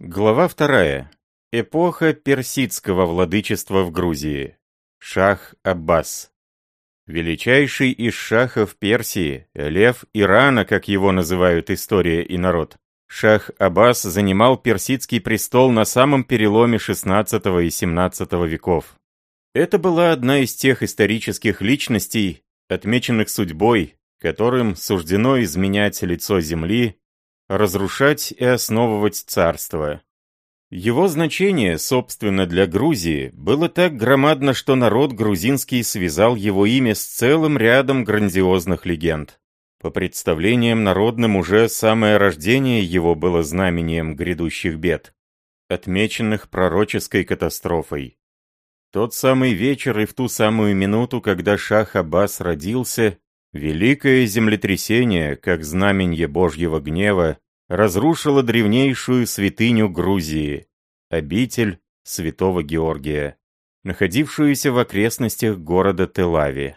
Глава вторая. Эпоха персидского владычества в Грузии. Шах Аббас. Величайший из шахов Персии, лев Ирана, как его называют история и народ. Шах Аббас занимал персидский престол на самом переломе XVI и XVII веков. Это была одна из тех исторических личностей, отмеченных судьбой, которым суждено изменять лицо земли разрушать и основывать царство. Его значение, собственно, для Грузии, было так громадно, что народ грузинский связал его имя с целым рядом грандиозных легенд. По представлениям народным уже самое рождение его было знамением грядущих бед, отмеченных пророческой катастрофой. Тот самый вечер и в ту самую минуту, когда Шах Аббас родился, Великое землетрясение, как знаменье Божьего гнева, разрушило древнейшую святыню Грузии, обитель святого Георгия, находившуюся в окрестностях города Телави.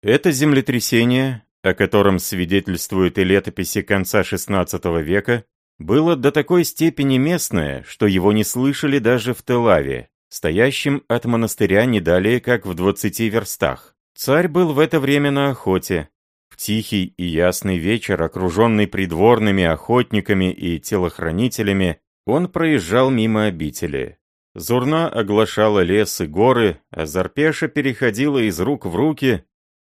Это землетрясение, о котором свидетельствуют и летописи конца XVI века, было до такой степени местное, что его не слышали даже в Телаве, стоящем от монастыря не далее, как в 20 верстах. Царь был в это время на охоте. В тихий и ясный вечер, окруженный придворными охотниками и телохранителями, он проезжал мимо обители. Зурна оглашала лес и горы, а Зарпеша переходила из рук в руки,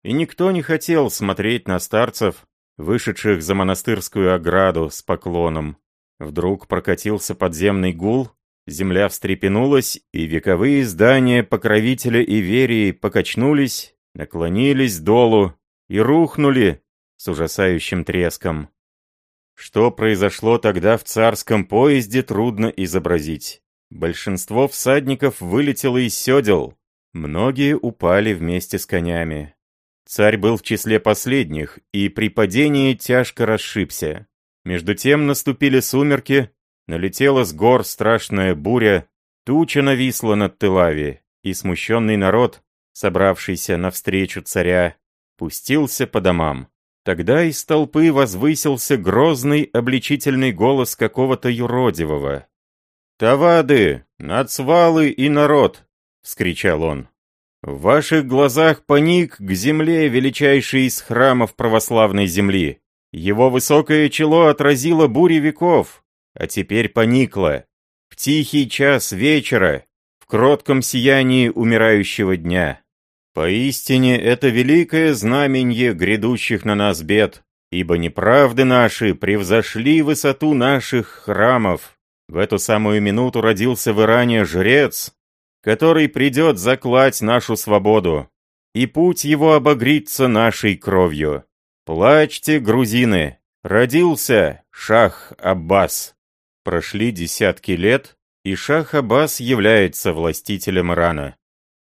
и никто не хотел смотреть на старцев, вышедших за монастырскую ограду с поклоном. Вдруг прокатился подземный гул, земля встрепенулась, и вековые здания покровителя Иверии покачнулись, наклонились долу и рухнули с ужасающим треском. Что произошло тогда в царском поезде, трудно изобразить. Большинство всадников вылетело из седел, многие упали вместе с конями. Царь был в числе последних и при падении тяжко расшибся. Между тем наступили сумерки, налетела с гор страшная буря, туча нависла над Тылави, и смущенный народ, собравшийся навстречу царя, пустился по домам. Тогда из толпы возвысился грозный обличительный голос какого-то юродивого. «Тавады, нацвалы и народ!» — вскричал он. «В ваших глазах паник к земле величайший из храмов православной земли. Его высокое чело отразило бури веков, а теперь поникло. В тихий час вечера, в кротком сиянии умирающего дня. Поистине это великое знаменье грядущих на нас бед, ибо неправды наши превзошли высоту наших храмов. В эту самую минуту родился в Иране жрец, который придет заклать нашу свободу, и путь его обогрится нашей кровью. Плачьте, грузины, родился Шах Аббас. Прошли десятки лет, и Шах Аббас является властителем Ирана.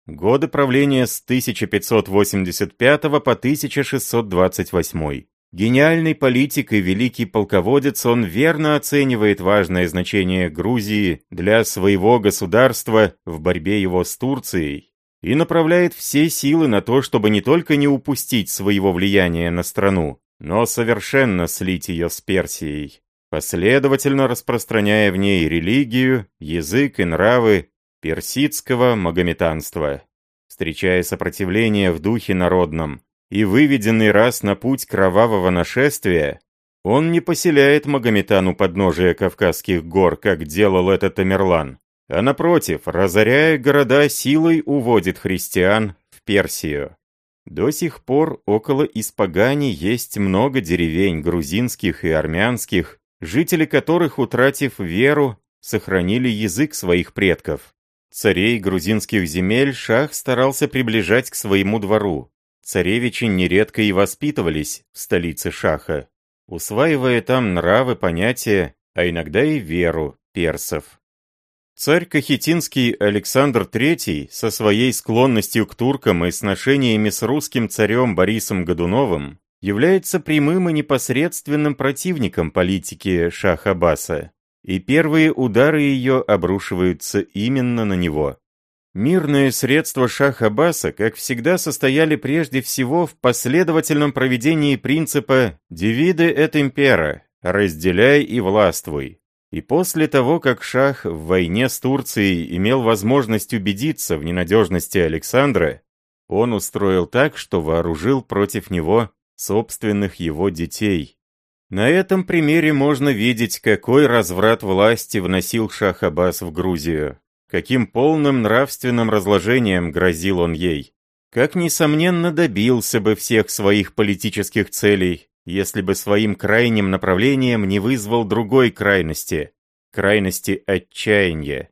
Годы правления с 1585 по 1628. Гениальный политик и великий полководец, он верно оценивает важное значение Грузии для своего государства в борьбе его с Турцией и направляет все силы на то, чтобы не только не упустить своего влияния на страну, но совершенно слить ее с Персией, последовательно распространяя в ней религию, язык и нравы, персидского магометанства. Встречая сопротивление в духе народном и выведенный раз на путь кровавого нашествия, он не поселяет Магометану подножия Кавказских гор, как делал это Тамерлан, а напротив, разоряя города, силой уводит христиан в Персию. До сих пор около Испагани есть много деревень грузинских и армянских, жители которых, утратив веру, сохранили язык своих предков. Царей грузинских земель шах старался приближать к своему двору. Царевичи нередко и воспитывались в столице шаха, усваивая там нравы, понятия, а иногда и веру персов. Царь Кахетинский Александр III со своей склонностью к туркам и сношениями с русским царем Борисом Годуновым является прямым и непосредственным противником политики шаха Аббаса и первые удары ее обрушиваются именно на него. Мирные средства шах Аббаса, как всегда, состояли прежде всего в последовательном проведении принципа «divide et impera» – «разделяй и властвуй». И после того, как Шах в войне с Турцией имел возможность убедиться в ненадежности Александра, он устроил так, что вооружил против него собственных его детей. На этом примере можно видеть, какой разврат власти вносил Шах Аббас в Грузию, каким полным нравственным разложением грозил он ей, как, несомненно, добился бы всех своих политических целей, если бы своим крайним направлением не вызвал другой крайности, крайности отчаяния.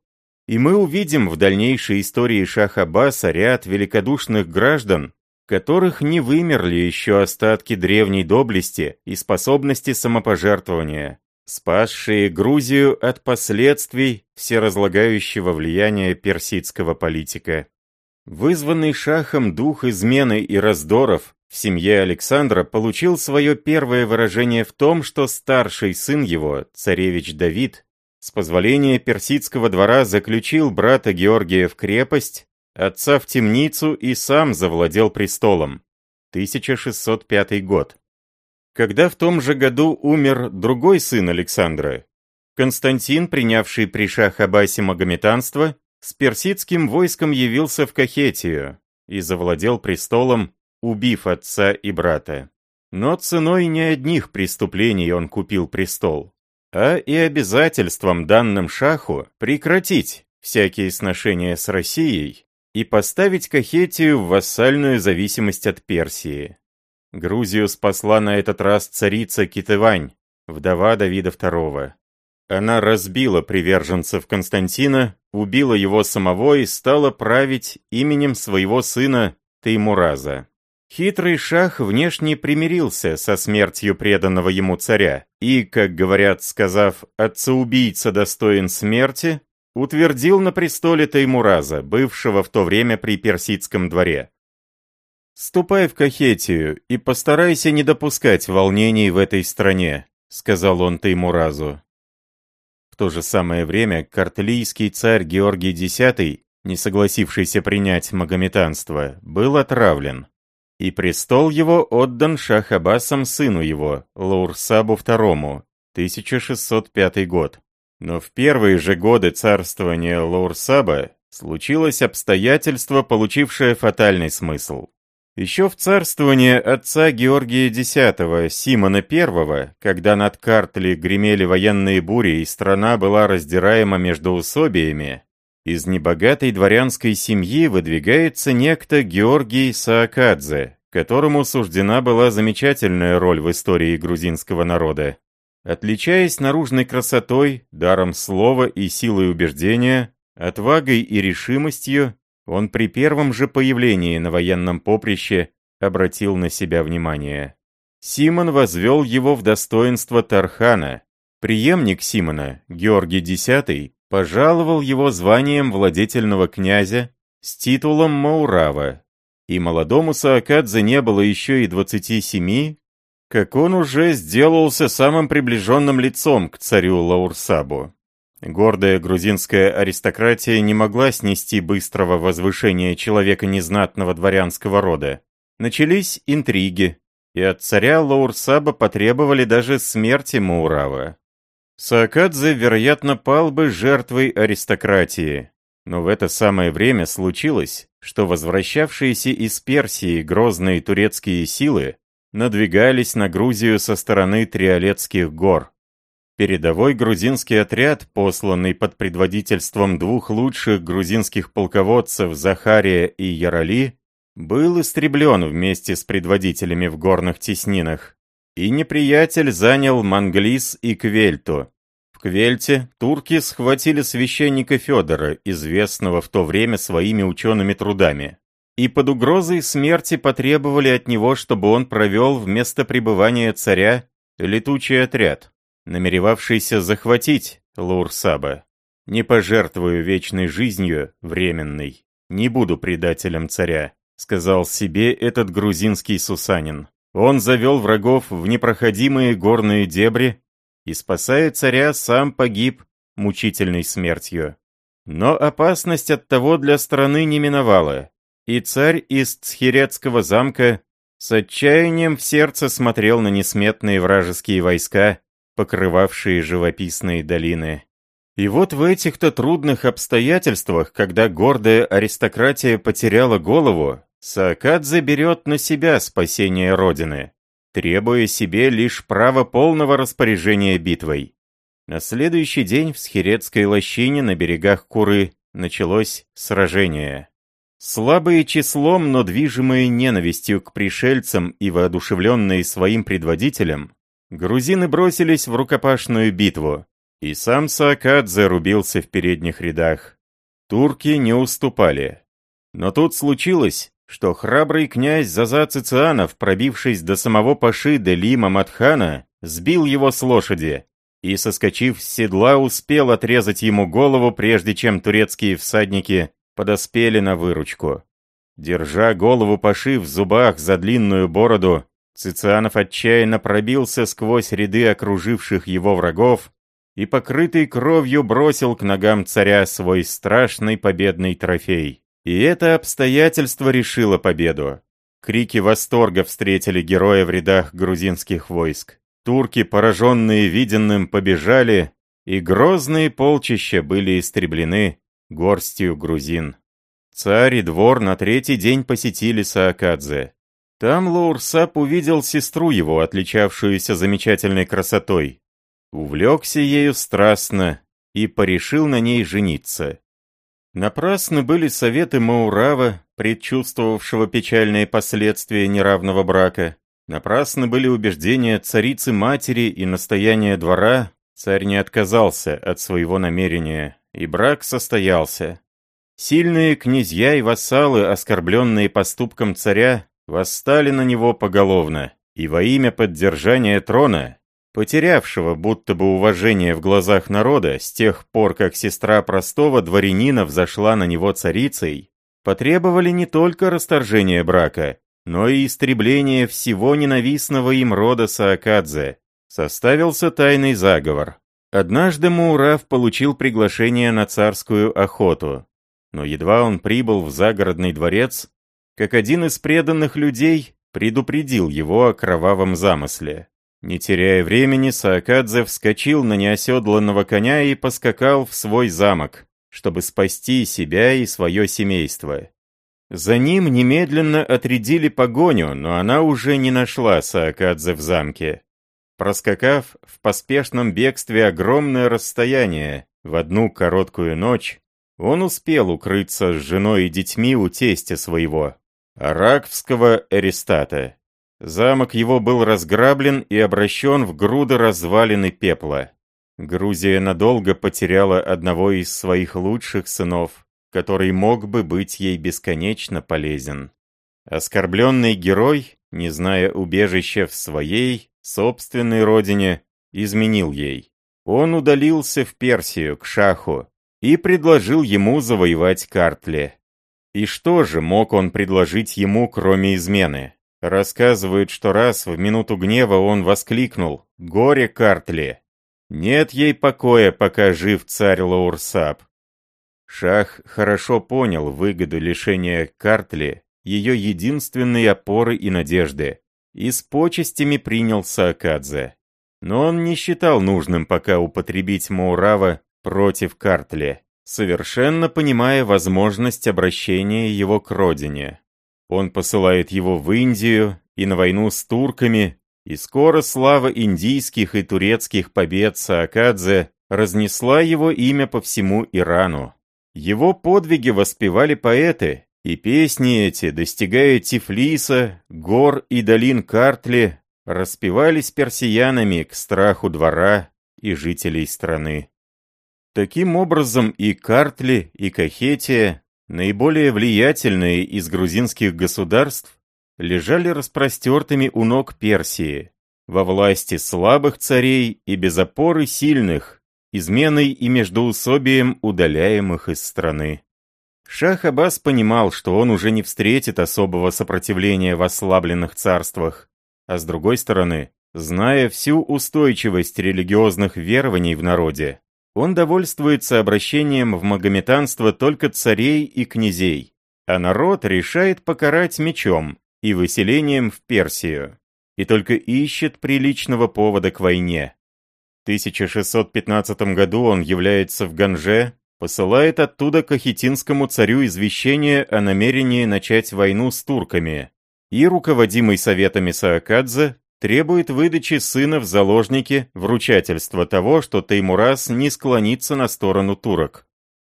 И мы увидим в дальнейшей истории Шаха Аббаса ряд великодушных граждан, которых не вымерли еще остатки древней доблести и способности самопожертвования, спасшие Грузию от последствий всеразлагающего влияния персидского политика. Вызванный шахом дух измены и раздоров в семье Александра получил свое первое выражение в том, что старший сын его, царевич Давид, с позволения персидского двора заключил брата Георгия в крепость, отца в темницу и сам завладел престолом. 1605 год. Когда в том же году умер другой сын Александра, Константин, принявший при шах-Аббасе магометанство, с персидским войском явился в Кахетию и завладел престолом убив отца и брата. Но ценой не одних преступлений он купил престол, а и обязательством данным шаху прекратить всякие сношения с Россией и поставить Кахетию в вассальную зависимость от Персии. Грузию спасла на этот раз царица Китывань, вдова Давида II. Она разбила приверженцев Константина, убила его самого и стала править именем своего сына Теймураза. Хитрый шах внешне примирился со смертью преданного ему царя и, как говорят, сказав «отца-убийца достоин смерти», утвердил на престоле Таймураза, бывшего в то время при персидском дворе. «Ступай в Кахетию и постарайся не допускать волнений в этой стране», сказал он Таймуразу. В то же самое время картлийский царь Георгий X, не согласившийся принять магометанство, был отравлен и престол его отдан Шах-Аббасом сыну его, Лаурсабу II, 1605 год. Но в первые же годы царствования Лаурсаба случилось обстоятельство, получившее фатальный смысл. Еще в царствование отца Георгия X, Симона I, когда над Картли гремели военные бури и страна была раздираема между усобиями, из небогатой дворянской семьи выдвигается некто Георгий Саакадзе, которому суждена была замечательная роль в истории грузинского народа. Отличаясь наружной красотой, даром слова и силой убеждения, отвагой и решимостью, он при первом же появлении на военном поприще обратил на себя внимание. Симон возвел его в достоинство Тархана. Преемник Симона, Георгий X, пожаловал его званием владетельного князя с титулом Маурава, и молодому Саакадзе не было еще и 27, как он уже сделался самым приближенным лицом к царю Лаурсабу. Гордая грузинская аристократия не могла снести быстрого возвышения человека незнатного дворянского рода. Начались интриги, и от царя Лаурсаба потребовали даже смерти Маурава. Саакадзе, вероятно, пал бы жертвой аристократии. Но в это самое время случилось, что возвращавшиеся из Персии грозные турецкие силы надвигались на Грузию со стороны Триолетских гор. Передовой грузинский отряд, посланный под предводительством двух лучших грузинских полководцев Захария и Ярали, был истреблен вместе с предводителями в горных теснинах и неприятель занял Манглис и Квельту. В Квельте турки схватили священника Федора, известного в то время своими учеными трудами, и под угрозой смерти потребовали от него, чтобы он провел вместо пребывания царя летучий отряд, намеревавшийся захватить Лаурсаба. «Не пожертвую вечной жизнью, временной, не буду предателем царя», сказал себе этот грузинский сусанин. Он завел врагов в непроходимые горные дебри и, спасая царя, сам погиб мучительной смертью. Но опасность от того для страны не миновала, и царь из Цхирецкого замка с отчаянием в сердце смотрел на несметные вражеские войска, покрывавшие живописные долины. И вот в этих-то трудных обстоятельствах, когда гордая аристократия потеряла голову, Саакадзе берет на себя спасение Родины, требуя себе лишь право полного распоряжения битвой. На следующий день в Схирецкой лощине на берегах Куры началось сражение. Слабые числом, но движимые ненавистью к пришельцам и воодушевленные своим предводителем, грузины бросились в рукопашную битву, и сам Саакадзе рубился в передних рядах. Турки не уступали. Но тут случилось, что храбрый князь Заза Цицианов, пробившись до самого Паши Делима Матхана, сбил его с лошади и, соскочив с седла, успел отрезать ему голову, прежде чем турецкие всадники подоспели на выручку. Держа голову Паши в зубах за длинную бороду, Цицианов отчаянно пробился сквозь ряды окруживших его врагов и, покрытый кровью, бросил к ногам царя свой страшный победный трофей. И это обстоятельство решило победу. Крики восторга встретили героя в рядах грузинских войск. Турки, пораженные виденным, побежали, и грозные полчища были истреблены горстью грузин. Царь и двор на третий день посетили Саакадзе. Там Лаурсап увидел сестру его, отличавшуюся замечательной красотой. Увлекся ею страстно и порешил на ней жениться. Напрасны были советы Маурава, предчувствовавшего печальные последствия неравного брака. Напрасны были убеждения царицы-матери и настояния двора. Царь не отказался от своего намерения, и брак состоялся. Сильные князья и вассалы, оскорбленные поступком царя, восстали на него поголовно, и во имя поддержания трона, потерявшего будто бы уважение в глазах народа с тех пор, как сестра простого дворянина взошла на него царицей, потребовали не только расторжения брака, но и истребления всего ненавистного им рода Саакадзе. Составился тайный заговор. Однажды Мурав получил приглашение на царскую охоту, но едва он прибыл в загородный дворец, как один из преданных людей предупредил его о кровавом замысле. Не теряя времени, Саакадзе вскочил на неоседланного коня и поскакал в свой замок, чтобы спасти себя и свое семейство. За ним немедленно отрядили погоню, но она уже не нашла Саакадзе в замке. Проскакав в поспешном бегстве огромное расстояние в одну короткую ночь, он успел укрыться с женой и детьми у тестя своего, Араквского Эристата. Замок его был разграблен и обращен в груды развалины пепла. Грузия надолго потеряла одного из своих лучших сынов, который мог бы быть ей бесконечно полезен. Оскорбленный герой, не зная убежища в своей, собственной родине, изменил ей. Он удалился в Персию, к Шаху, и предложил ему завоевать Картли. И что же мог он предложить ему, кроме измены? Рассказывают, что раз в минуту гнева он воскликнул «Горе Картли!» Нет ей покоя, пока жив царь Луарсаб. Шах хорошо понял выгоду лишения Картли, ее единственной опоры и надежды, и с почестями принял Саакадзе. Но он не считал нужным пока употребить Моурава против Картли совершенно понимая возможность обращения его к родине. Он посылает его в Индию и на войну с турками, и скоро слава индийских и турецких побед Саакадзе разнесла его имя по всему Ирану. Его подвиги воспевали поэты, и песни эти, достигая Тифлиса, гор и долин Картли, распевались персиянами к страху двора и жителей страны. Таким образом и Картли, и Кахетия, наиболее влиятельные из грузинских государств, лежали распростертыми у ног Персии, во власти слабых царей и без опоры сильных, изменой и междоусобием удаляемых из страны. Шах Аббас понимал, что он уже не встретит особого сопротивления в ослабленных царствах, а с другой стороны, зная всю устойчивость религиозных верований в народе, он довольствуется обращением в магометанство только царей и князей, а народ решает покарать мечом и выселением в Персию, и только ищет приличного повода к войне. 1615 году он является в Ганже, посылает оттуда кахетинскому царю извещение о намерении начать войну с турками, и, руководимый советами Саакадзе, требует выдачи сына в заложники вручательства того, что Таймурас не склонится на сторону турок.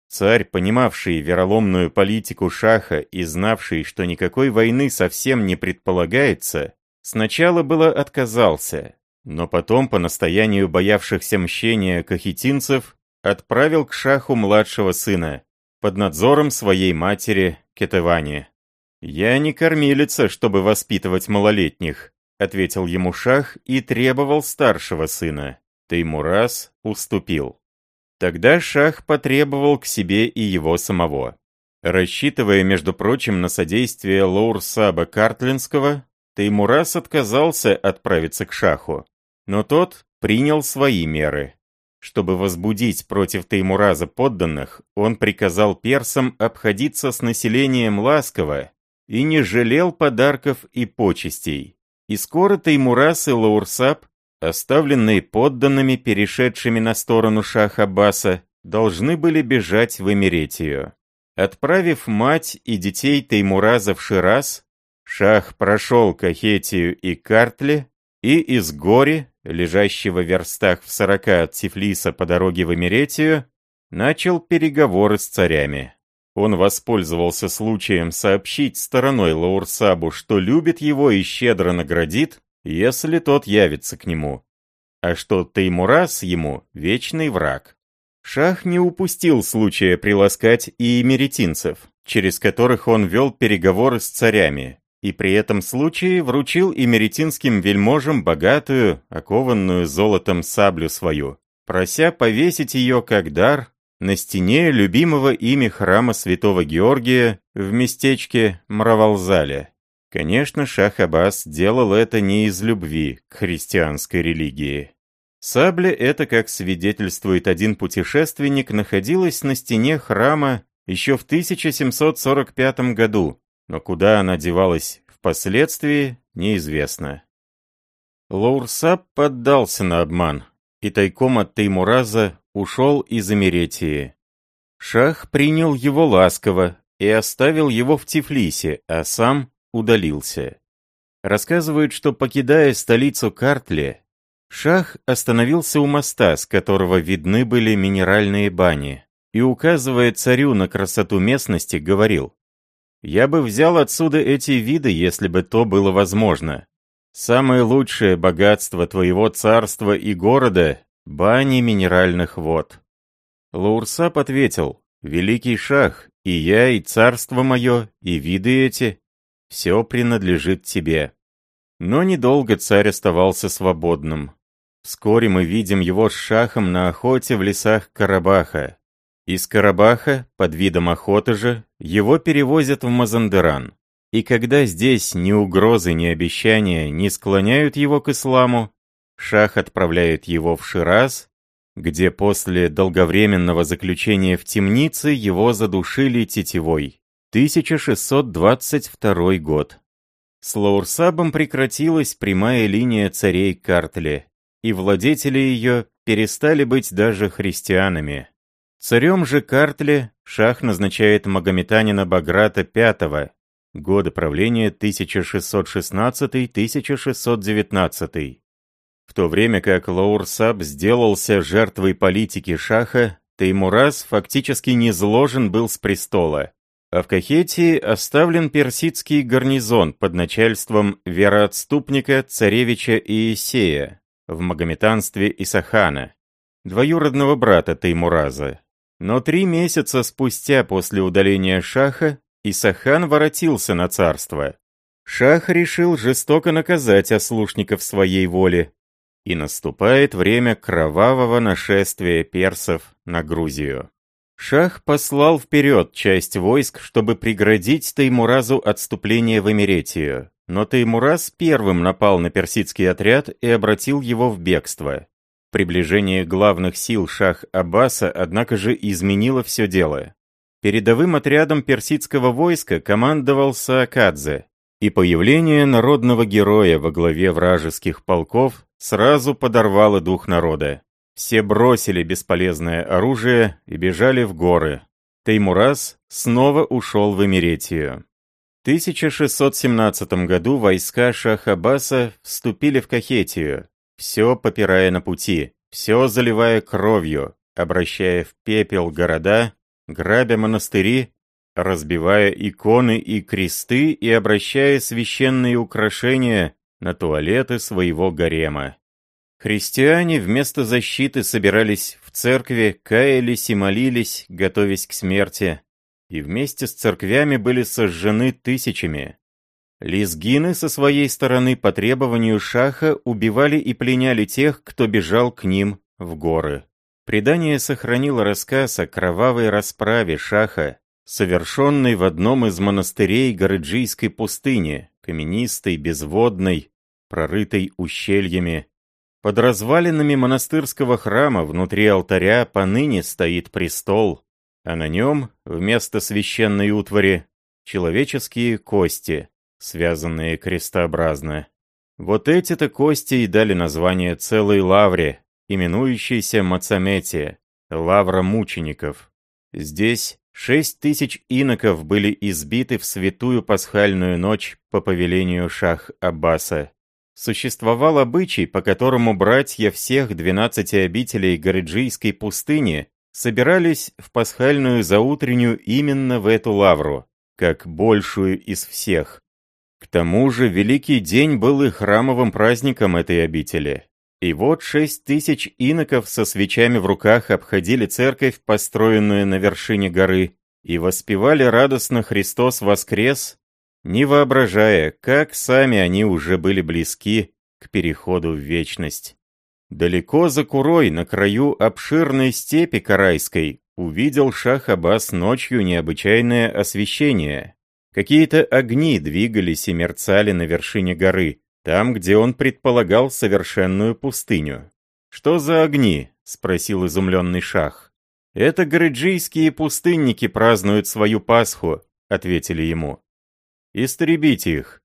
Царь, понимавший вероломную политику шаха и знавший, что никакой войны совсем не предполагается, сначала было отказался, но потом, по настоянию боявшихся мщения кахетинцев, отправил к шаху младшего сына, под надзором своей матери Кетевани. «Я не кормилица, чтобы воспитывать малолетних», — ответил ему шах и требовал старшего сына. Теймурас уступил. Тогда шах потребовал к себе и его самого. Рассчитывая, между прочим, на содействие Лоурсаба Картлинского, Теймурас отказался отправиться к шаху. Но тот принял свои меры. Чтобы возбудить против Теймураза подданных, он приказал персам обходиться с населением ласково и не жалел подарков и почестей. И скоро Теймураз и Луарсаб, оставленные подданными, перешедшими на сторону шаха Аббаса, должны были бежать в Имеретию. Отправив мать и детей Теймураза в Шираз, шах прошел Кахетию и Картли, и из Гори, лежащего в верстах в сорока от Тифлиса по дороге в Имеретию, начал переговоры с царями. Он воспользовался случаем сообщить стороной Луарсабу, что любит его и щедро наградит, если тот явится к нему. А что Теймурас ему вечный враг. Шах не упустил случая приласкать и эмеретинцев, через которых он вел переговоры с царями, и при этом случае вручил эмеретинским вельможам богатую, окованную золотом саблю свою, прося повесить ее как дар на стене любимого ими храма святого Георгия в местечке Мравалзале. Конечно, Шах Аббас делал это не из любви к христианской религии. Сабля эта, как свидетельствует один путешественник, находилась на стене храма еще в 1745 году, но куда она девалась впоследствии, неизвестно. Лоурсаб поддался на обман, и тайком от Теймураза ушел из Эмеретии. Шах принял его ласково и оставил его в Тифлисе, а сам удалился. Рассказывают, что, покидая столицу Картле, Шах остановился у моста, с которого видны были минеральные бани, и, указывая царю на красоту местности, говорил, «Я бы взял отсюда эти виды, если бы то было возможно. Самое лучшее богатство твоего царства и города Бани минеральных вод. Лаурсап ответил, «Великий шах, и я, и царство мое, и виды эти, все принадлежит тебе». Но недолго царь оставался свободным. Вскоре мы видим его с шахом на охоте в лесах Карабаха. Из Карабаха, под видом охоты же, его перевозят в Мазандеран. И когда здесь ни угрозы, ни обещания не склоняют его к исламу, Шах отправляет его в Шираз, где после долговременного заключения в темнице его задушили тетивой. 1622 год. С Лаурсабом прекратилась прямая линия царей Картле, и владетели ее перестали быть даже христианами. Царем же Картле шах назначает магометанина Баграта V, годы правления 1616-1619. В то время как Лаурсаб сделался жертвой политики Шаха, Теймураз фактически низложен был с престола, а в Кахетии оставлен персидский гарнизон под начальством вероотступника царевича Иесея в магометанстве Исахана, двоюродного брата Теймураза. Но три месяца спустя после удаления Шаха Исахан воротился на царство. Шах решил жестоко наказать ослушников своей воли, и наступает время кровавого нашествия персов на Грузию. Шах послал вперед часть войск, чтобы преградить Таймуразу отступление в Эмеретию, но Таймураз первым напал на персидский отряд и обратил его в бегство. Приближение главных сил шах Аббаса, однако же, изменило все дело. Передовым отрядом персидского войска командовал Саакадзе, и появление народного героя во главе вражеских полков сразу подорвало дух народа. Все бросили бесполезное оружие и бежали в горы. Теймураз снова ушел в Эмеретию. В 1617 году войска Шах-Аббаса вступили в Кахетию, все попирая на пути, все заливая кровью, обращая в пепел города, грабя монастыри, разбивая иконы и кресты и обращая священные украшения на туалеты своего гарема. Христиане вместо защиты собирались в церкви, каялись и молились, готовясь к смерти, и вместе с церквями были сожжены тысячами. Лизгины со своей стороны по требованию шаха убивали и пленяли тех, кто бежал к ним в горы. Предание сохранило рассказ о кровавой расправе шаха, совершенной в одном из монастырей Горыджийской пустыни, каменистой, безводной, прорытой ущельями. Под развалинами монастырского храма внутри алтаря поныне стоит престол, а на нем, вместо священной утвари, человеческие кости, связанные крестообразно. Вот эти-то кости и дали название целой лавре, именующейся Мацаметия, лавра мучеников. Здесь шесть тысяч иноков были избиты в святую пасхальную ночь по повелению шах Аббаса. Существовал обычай, по которому братья всех двенадцати обителей Гориджийской пустыни собирались в пасхальную заутреннюю именно в эту лавру, как большую из всех. К тому же Великий день был и храмовым праздником этой обители. И вот шесть тысяч иноков со свечами в руках обходили церковь, построенную на вершине горы, и воспевали радостно «Христос воскрес», не воображая, как сами они уже были близки к переходу в вечность. Далеко за Курой, на краю обширной степи Карайской, увидел Шах Аббас ночью необычайное освещение. Какие-то огни двигались и мерцали на вершине горы, там, где он предполагал совершенную пустыню. «Что за огни?» — спросил изумленный Шах. «Это городжийские пустынники празднуют свою Пасху», — ответили ему. «Истребите их.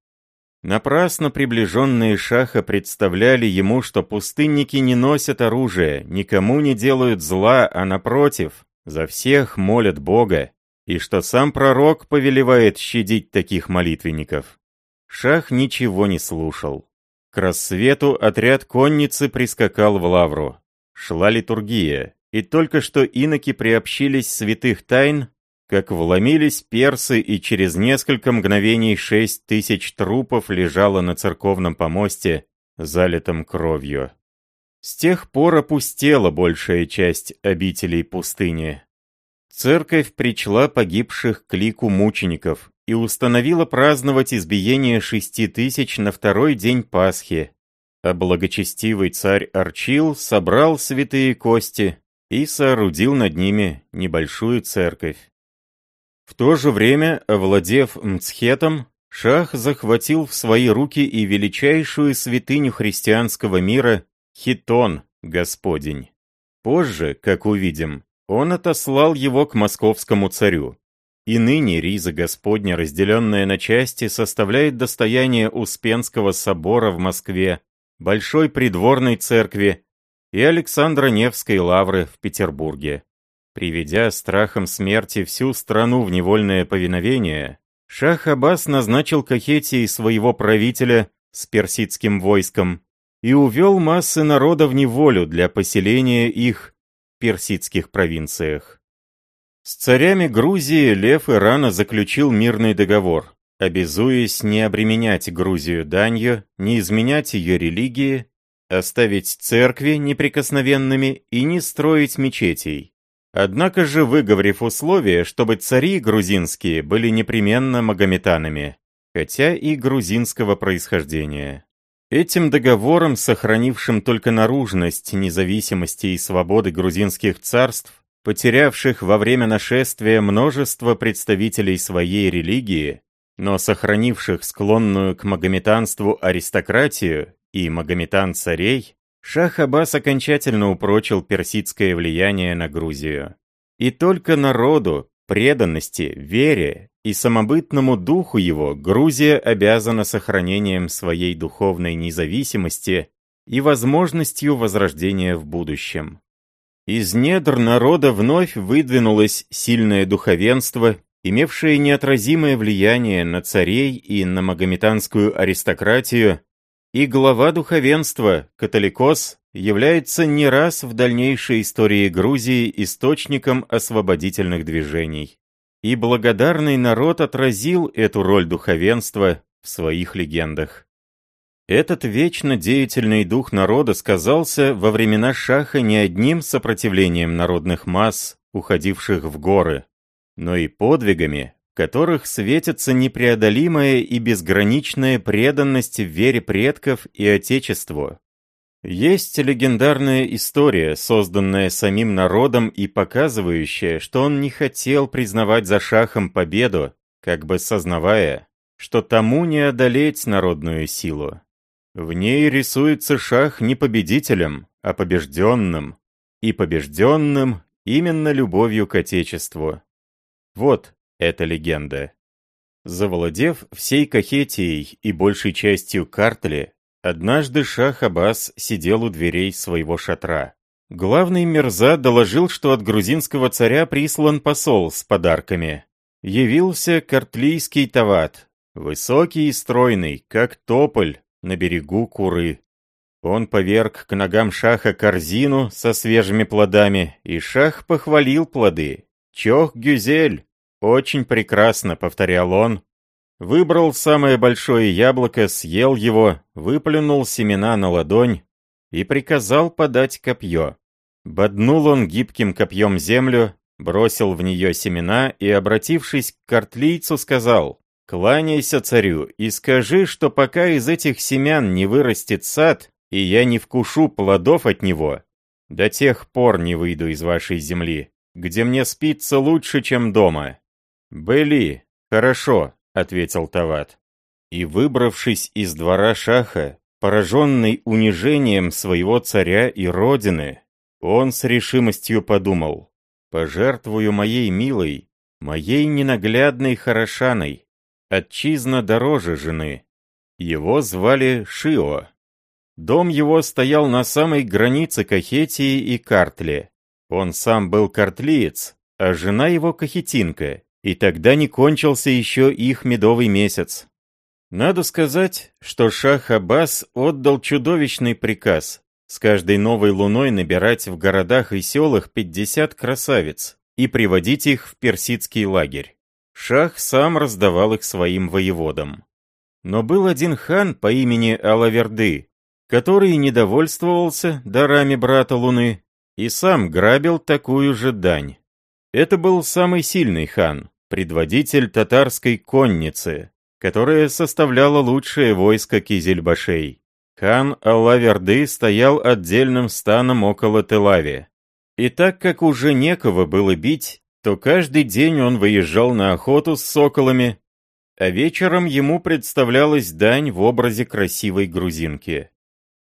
Напрасно приближенные Шаха представляли ему, что пустынники не носят оружия, никому не делают зла, а напротив, за всех молят Бога, и что сам пророк повелевает щадить таких молитвенников. Шах ничего не слушал. К рассвету отряд конницы прискакал в лавру. Шла литургия, и только что иноки приобщились святых тайн, как вломились персы, и через несколько мгновений шесть тысяч трупов лежало на церковном помосте, залитом кровью. С тех пор опустела большая часть обителей пустыни. Церковь причла погибших к лику мучеников и установила праздновать избиение шести тысяч на второй день Пасхи, а благочестивый царь Арчил собрал святые кости и соорудил над ними небольшую церковь. В то же время, овладев Мцхетом, Шах захватил в свои руки и величайшую святыню христианского мира – Хитон, Господень. Позже, как увидим, он отослал его к московскому царю. И ныне Риза Господня, разделенная на части, составляет достояние Успенского собора в Москве, Большой придворной церкви и Александра Невской лавры в Петербурге. Приведя страхом смерти всю страну в невольное повиновение, Шах Аббас назначил Кахетии своего правителя с персидским войском и увел массы народа в неволю для поселения их персидских провинциях. С царями Грузии Лев Ирана заключил мирный договор, обязуясь не обременять Грузию данью, не изменять ее религии, оставить церкви неприкосновенными и не строить мечетей. Однако же выговорив условие, чтобы цари грузинские были непременно магометанами, хотя и грузинского происхождения. Этим договором, сохранившим только наружность независимости и свободы грузинских царств, потерявших во время нашествия множество представителей своей религии, но сохранивших склонную к магометанству аристократию и магометан-царей, Шах Аббас окончательно упрочил персидское влияние на Грузию. И только народу, преданности, вере и самобытному духу его Грузия обязана сохранением своей духовной независимости и возможностью возрождения в будущем. Из недр народа вновь выдвинулось сильное духовенство, имевшее неотразимое влияние на царей и на магометанскую аристократию, и глава духовенства, католикос, является не раз в дальнейшей истории Грузии источником освободительных движений. И благодарный народ отразил эту роль духовенства в своих легендах. Этот вечно деятельный дух народа сказался во времена Шаха не одним сопротивлением народных масс, уходивших в горы, но и подвигами, в которых светится непреодолимая и безграничная преданность в вере предков и Отечеству. Есть легендарная история, созданная самим народом и показывающая, что он не хотел признавать за шахом победу, как бы сознавая, что тому не одолеть народную силу. В ней рисуется шах не победителем, а побежденным, и побежденным именно любовью к Отечеству. Вот эта легенда. Завладев всей Кахетией и большей частью Картли, однажды шах Аббас сидел у дверей своего шатра. Главный Мирза доложил, что от грузинского царя прислан посол с подарками. Явился картлийский тават, высокий и стройный, как тополь на берегу Куры. Он поверг к ногам шаха корзину со свежими плодами, и шах похвалил плоды. «Чох Гюзель! Очень прекрасно!» — повторял он. Выбрал самое большое яблоко, съел его, выплюнул семена на ладонь и приказал подать копье. Боднул он гибким копьем землю, бросил в нее семена и, обратившись к картлийцу, сказал, «Кланяйся царю и скажи, что пока из этих семян не вырастет сад, и я не вкушу плодов от него, до тех пор не выйду из вашей земли, где мне спится лучше, чем дома». «Были, хорошо», — ответил Тават. И, выбравшись из двора шаха, пораженный унижением своего царя и родины, он с решимостью подумал, «Пожертвую моей милой, моей ненаглядной хорошаной, отчизна дороже жены». Его звали Шио. Дом его стоял на самой границе Кахетии и Картли. Он сам был картлиец, а жена его кахетинка, и тогда не кончился еще их медовый месяц. Надо сказать, что шах Аббас отдал чудовищный приказ с каждой новой луной набирать в городах и селах 50 красавиц и приводить их в персидский лагерь. Шах сам раздавал их своим воеводам. Но был один хан по имени Алаверды, который недовольствовался дарами брата Луны и сам грабил такую же дань. Это был самый сильный хан, предводитель татарской конницы, которая составляла лучшее войско Кизельбашей. Хан Аллаверды стоял отдельным станом около Телави. И так как уже некого было бить, то каждый день он выезжал на охоту с соколами, а вечером ему представлялась дань в образе красивой грузинки.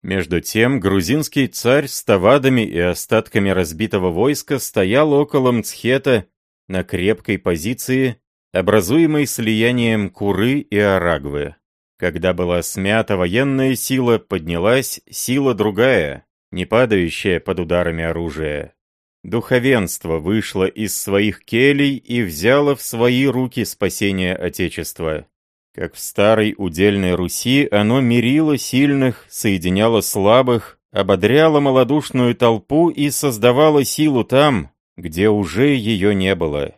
Между тем грузинский царь с тавадами и остатками разбитого войска стоял около Мцхета на крепкой позиции, образуемой слиянием Куры и Арагвы. Когда была смята военная сила, поднялась сила другая, не падающая под ударами оружия. Духовенство вышло из своих келей и взяло в свои руки спасение Отечества. Как в старой удельной Руси, оно мирило сильных, соединяло слабых, ободряло малодушную толпу и создавало силу там, где уже ее не было.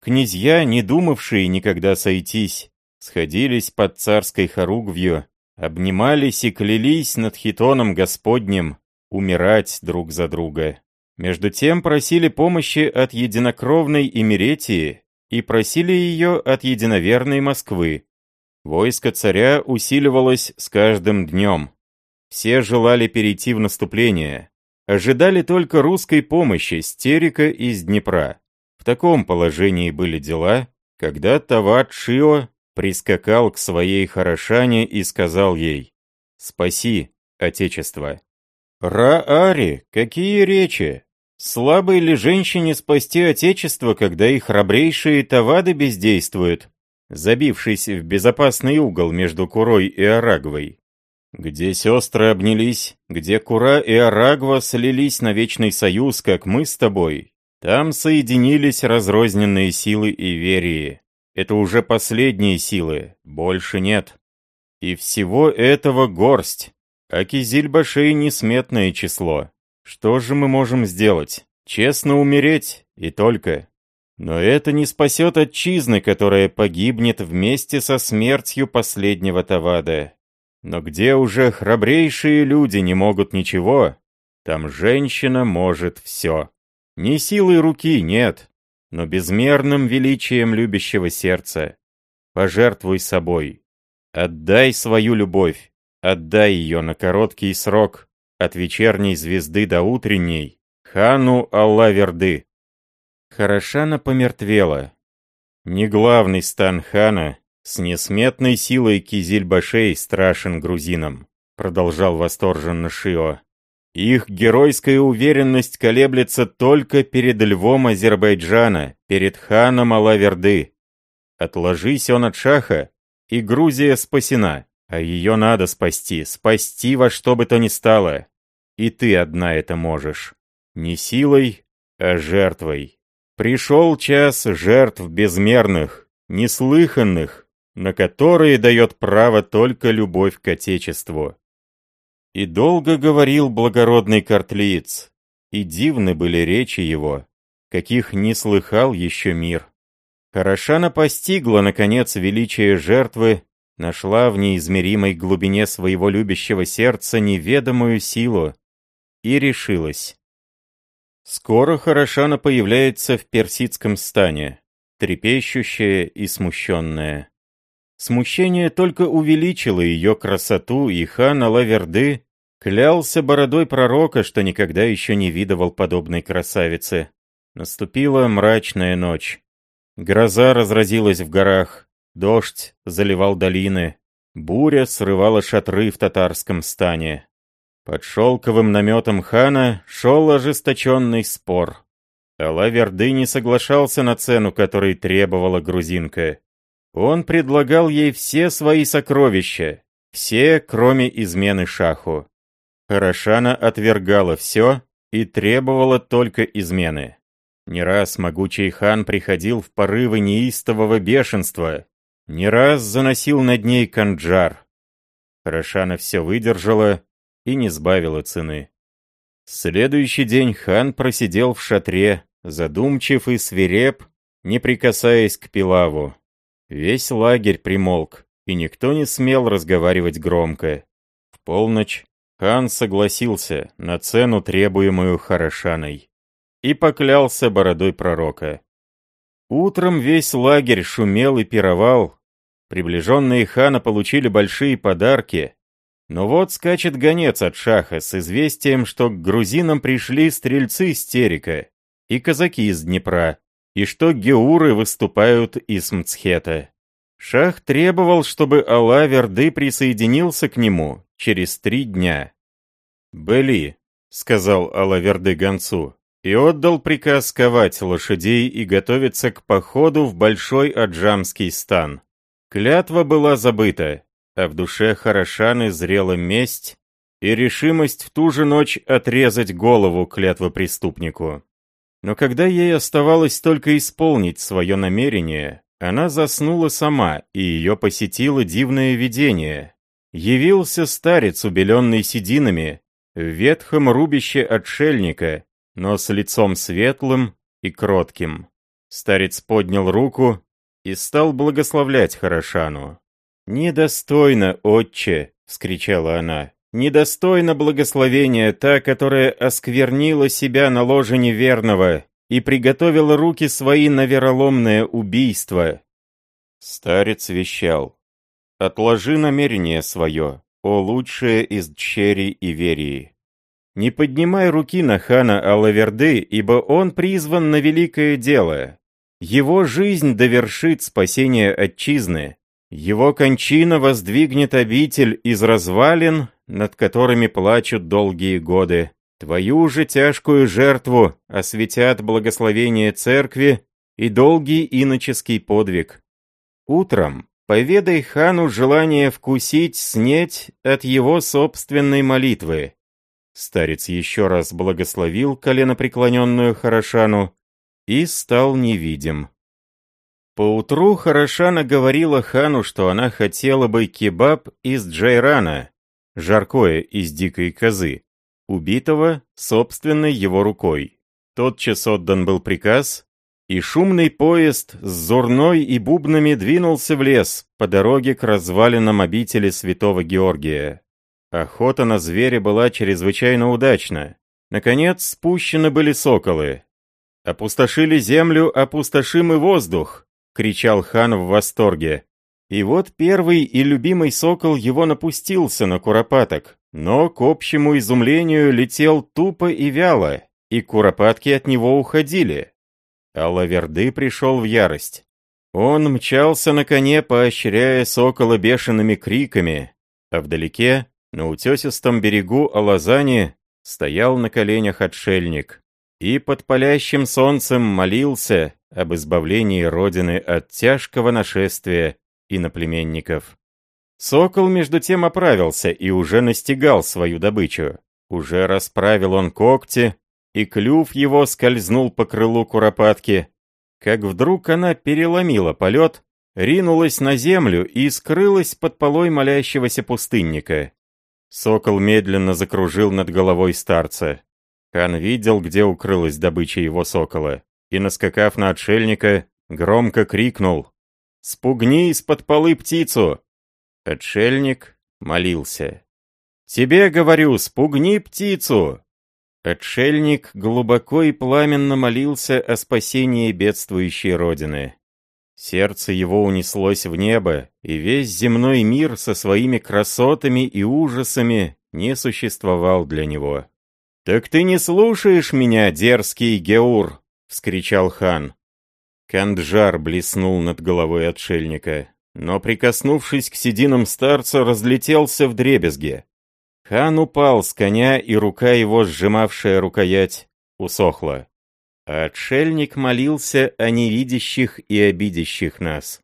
Князья, не думавшие никогда сойтись, сходились под царской хоругвью, обнимались и клялись над хитоном Господним умирать друг за друга. Между тем просили помощи от единокровной Имеретии и просили ее от единоверной Москвы, Войско царя усиливалось с каждым днем. Все желали перейти в наступление. Ожидали только русской помощи с Терека из Днепра. В таком положении были дела, когда Тават Шио прискакал к своей Хорошане и сказал ей «Спаси, Отечество». «Ра-Ари, какие речи! Слабой ли женщине спасти Отечество, когда и храбрейшие Тавады бездействуют?» Забившись в безопасный угол между Курой и Арагвой. где сестры обнялись, где Кура и Арагва слились на вечный союз, как мы с тобой, там соединились разрозненные силы и верии. Это уже последние силы, больше нет. И всего этого горсть, а Кизильбашей несметное число. Что же мы можем сделать? Честно умереть, и только. Но это не спасет отчизны, которая погибнет вместе со смертью последнего Тавада. Но где уже храбрейшие люди не могут ничего, там женщина может все. Не силой руки, нет, но безмерным величием любящего сердца. Пожертвуй собой. Отдай свою любовь. Отдай ее на короткий срок, от вечерней звезды до утренней, хану Аллаверды. Хорошана помертвела. Не главный стан хана, с несметной силой Кизильбашей страшен грузинам, продолжал восторженно Шио. Их геройская уверенность колеблется только перед львом Азербайджана, перед ханом Алаверды. Отложись он от шаха, и Грузия спасена, а ее надо спасти, спасти во что бы то ни стало. И ты одна это можешь. Не силой, а жертвой. Пришел час жертв безмерных, неслыханных, на которые дает право только любовь к Отечеству. И долго говорил благородный картлиец, и дивны были речи его, каких не слыхал еще мир. Хорошана постигла, наконец, величие жертвы, нашла в неизмеримой глубине своего любящего сердца неведомую силу и решилась. Скоро Хорошана появляется в персидском стане, трепещущая и смущенная. Смущение только увеличило ее красоту, и хан Алаверды клялся бородой пророка, что никогда еще не видывал подобной красавицы. Наступила мрачная ночь. Гроза разразилась в горах, дождь заливал долины, буря срывала шатры в татарском стане. Под шелковым наметом хана шел ожесточенный спор. Алаверды не соглашался на цену, которой требовала грузинка. Он предлагал ей все свои сокровища, все, кроме измены шаху. Хорошана отвергала все и требовала только измены. Не раз могучий хан приходил в порывы неистового бешенства, не раз заносил над ней канджар. Хорошана все выдержала, и не сбавила цены. Следующий день хан просидел в шатре, задумчив и свиреп, не прикасаясь к пилаву. Весь лагерь примолк, и никто не смел разговаривать громко. В полночь хан согласился на цену, требуемую Хорошаной, и поклялся бородой пророка. Утром весь лагерь шумел и пировал. Приближенные хана получили большие подарки, но вот скачет гонец от шаха с известием, что к грузинам пришли стрельцы с Терека и казаки из Днепра, и что геуры выступают из Мцхета. Шах требовал, чтобы Алла-Верды присоединился к нему через три дня. «Были», — сказал Алла-Верды гонцу, и отдал приказ ковать лошадей и готовиться к походу в Большой Аджамский стан. Клятва была забыта, а в душе Хорошаны зрела месть и решимость в ту же ночь отрезать голову клятвопреступнику. Но когда ей оставалось только исполнить свое намерение, она заснула сама, и ее посетило дивное видение. Явился старец, убеленный сединами, в ветхом рубище отшельника, но с лицом светлым и кротким. Старец поднял руку и стал благословлять Хорошану. «Недостойно, отче!» — вскричала она. «Недостойно благословения та, которая осквернила себя на ложе неверного и приготовила руки свои на вероломное убийство». Старец вещал. «Отложи намерение свое, о лучшее из дщери и верии. Не поднимай руки на хана Алаверды, ибо он призван на великое дело. Его жизнь довершит спасение отчизны, его кончина воздвигнет обитель из развалин, над которыми плачут долгие годы. Твою же тяжкую жертву осветят благословение церкви и долгий иноческий подвиг. Утром, поведай хану желание вкусить снеть от его собственной молитвы». Старец еще раз благословил коленопреклоненную Хорошану и стал невидим. Поутру Хорошана говорила хану, что она хотела бы кебаб из джайрана, жаркое из дикой козы, убитого собственной его рукой. Тотчас отдан был приказ, и шумный поезд с зурной и бубнами двинулся в лес по дороге к развалинам обители святого Георгия. Охота на зверя была чрезвычайно удачна. Наконец спущены были соколы. «Опустошили землю, опустошим и воздух!» — кричал хан в восторге. И вот первый и любимый сокол его напустился на куропаток, но к общему изумлению летел тупо и вяло, и куропатки от него уходили. А Лаверды пришел в ярость. Он мчался на коне, поощряя сокола бешеными криками, а вдалеке, на утесистом берегу Алазани, стоял на коленях отшельник и под палящим солнцем молился об избавлении Родины от тяжкого нашествия иноплеменников. Сокол между тем оправился и уже настигал свою добычу. Уже расправил он когти, и клюв его скользнул по крылу куропатки, как вдруг она переломила полет, ринулась на землю и скрылась под полой молящегося пустынника. Сокол медленно закружил над головой старца. Хан видел, где укрылась добыча его сокола, и, наскакав на отшельника, громко крикнул «Спугни из-под полы птицу!» Отшельник молился. «Тебе, говорю, спугни птицу!» Отшельник глубоко и пламенно молился о спасении бедствующей Родины. Сердце его унеслось в небо, и весь земной мир со своими красотами и ужасами не существовал для него. «Так ты не слушаешь меня, дерзкий Геур!» — вскричал хан. Канджар блеснул над головой отшельника, но, прикоснувшись к сединам старца, разлетелся в дребезге. Хан упал с коня, и рука его, сжимавшая рукоять, усохла. А отшельник молился о невидящих и обидящих нас.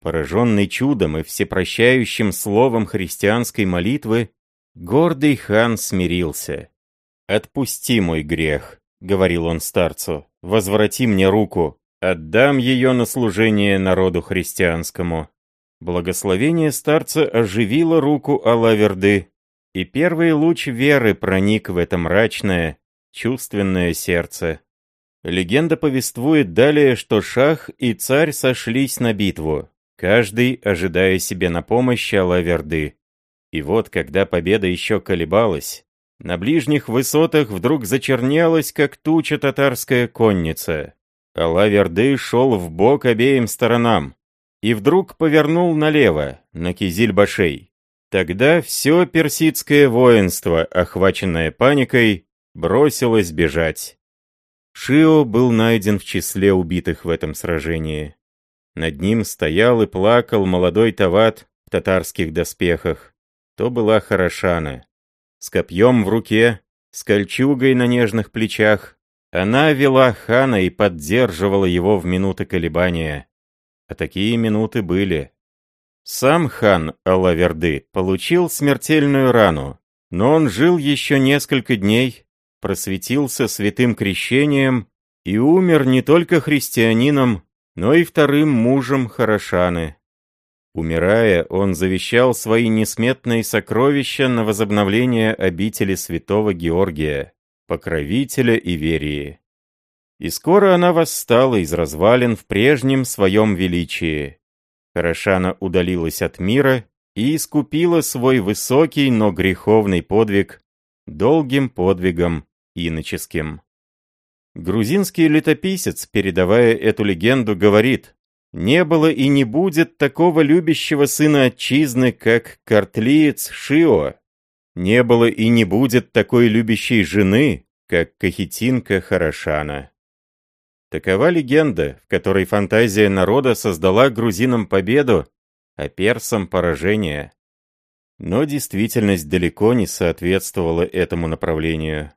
Пораженный чудом и всепрощающим словом христианской молитвы, гордый хан смирился. «Отпусти мой грех», — говорил он старцу, — «возврати мне руку, отдам ее на служение народу христианскому». Благословение старца оживило руку Алаверды, и первый луч веры проник в это мрачное, чувственное сердце. Легенда повествует далее, что шах и царь сошлись на битву, каждый ожидая себе на помощь Алаверды. И вот, когда победа еще колебалась, на ближних высотах вдруг зачернелась, как туча татарская конница. Алаверды шел в бок обеим сторонам и вдруг повернул налево, на Кизиль-Башей. Тогда все персидское воинство, охваченное паникой, бросилось бежать. Шио был найден в числе убитых в этом сражении. Над ним стоял и плакал молодой Тават в татарских доспехах. То была Хорошана. С копьем в руке, с кольчугой на нежных плечах, она вела хана и поддерживала его в минуты колебания. А такие минуты были. Сам хан Алаверды получил смертельную рану, но он жил еще несколько дней, просветился святым крещением и умер не только христианином, но и вторым мужем Хорошаны. Умирая, он завещал свои несметные сокровища на возобновление обители святого Георгия, покровителя Иверии. И скоро она восстала из развалин в прежнем своем величии. Хорошана удалилась от мира и искупила свой высокий, но греховный подвиг долгим подвигом иноческим. Грузинский летописец, передавая эту легенду, говорит, «Не было и не будет такого любящего сына отчизны, как картлиец Шио. Не было и не будет такой любящей жены, как кахетинка Хорошана». Такова легенда, в которой фантазия народа создала грузинам победу, а персам поражение. Но действительность далеко не соответствовала этому направлению.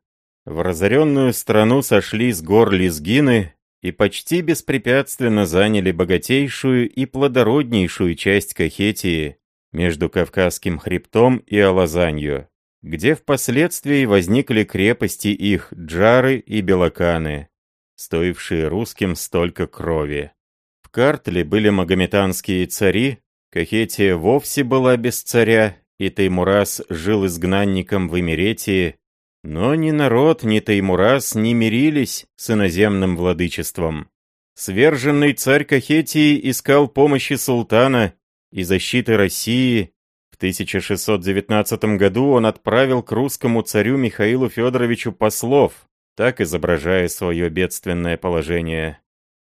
В разоренную страну сошли с гор лезгины, и почти беспрепятственно заняли богатейшую и плодороднейшую часть Кахетии между Кавказским хребтом и Алазанью, где впоследствии возникли крепости их Джары и Белоканы, стоившие русским столько крови. В Картле были магометанские цари, Кахетия вовсе была без царя, и Таймурас жил изгнанником в Эмеретии, но ни народ, ни Таймурас не мирились с иноземным владычеством. Сверженный царь Кахетии искал помощи султана и защиты России. В 1619 году он отправил к русскому царю Михаилу Федоровичу послов, так изображая свое бедственное положение.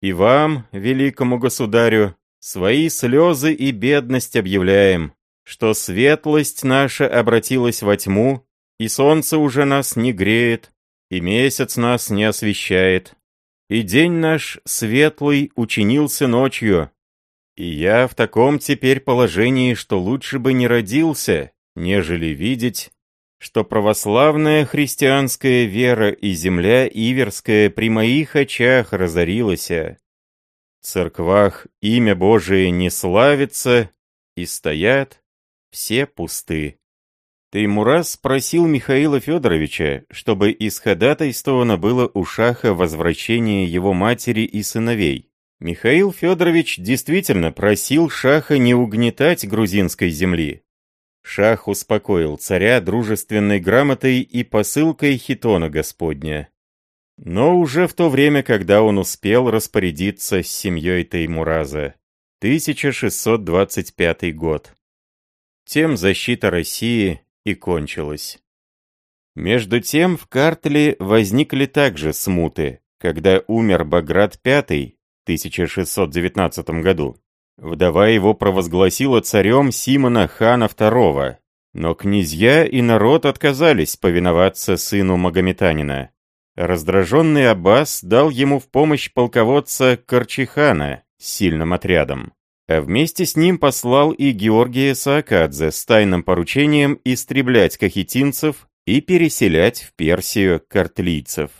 «И вам, великому государю, свои слезы и бедность объявляем, что светлость наша обратилась во тьму, и солнце уже нас не греет, и месяц нас не освещает, и день наш светлый учинился ночью. И я в таком теперь положении, что лучше бы не родился, нежели видеть, что православная христианская вера и земля Иверская при моих очах разорилась. В церквах имя Божие не славится, и стоят все пусты. Теймураз спросил Михаила Федоровича, чтобы исходатайствовано было у Шаха возвращение его матери и сыновей. Михаил Федорович действительно просил Шаха не угнетать грузинской земли. Шах успокоил царя дружественной грамотой и посылкой хитона Господня. Но уже в то время, когда он успел распорядиться с семьей Теймураза. 1625 год. Тем защита России и кончилось. Между тем в Картле возникли также смуты, когда умер Баграт V в 1619 году. Вдова его провозгласила царем Симона хана II, но князья и народ отказались повиноваться сыну Магометанина. Раздраженный Аббас дал ему в помощь полководца Корчихана с сильным отрядом а вместе с ним послал и Георгия Саакадзе с тайным поручением истреблять кахетинцев и переселять в Персию картлийцев.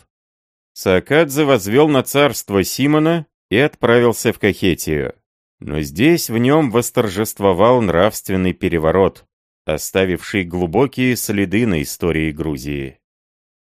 Саакадзе возвел на царство Симона и отправился в Кахетию. Но здесь в нем восторжествовал нравственный переворот, оставивший глубокие следы на истории Грузии.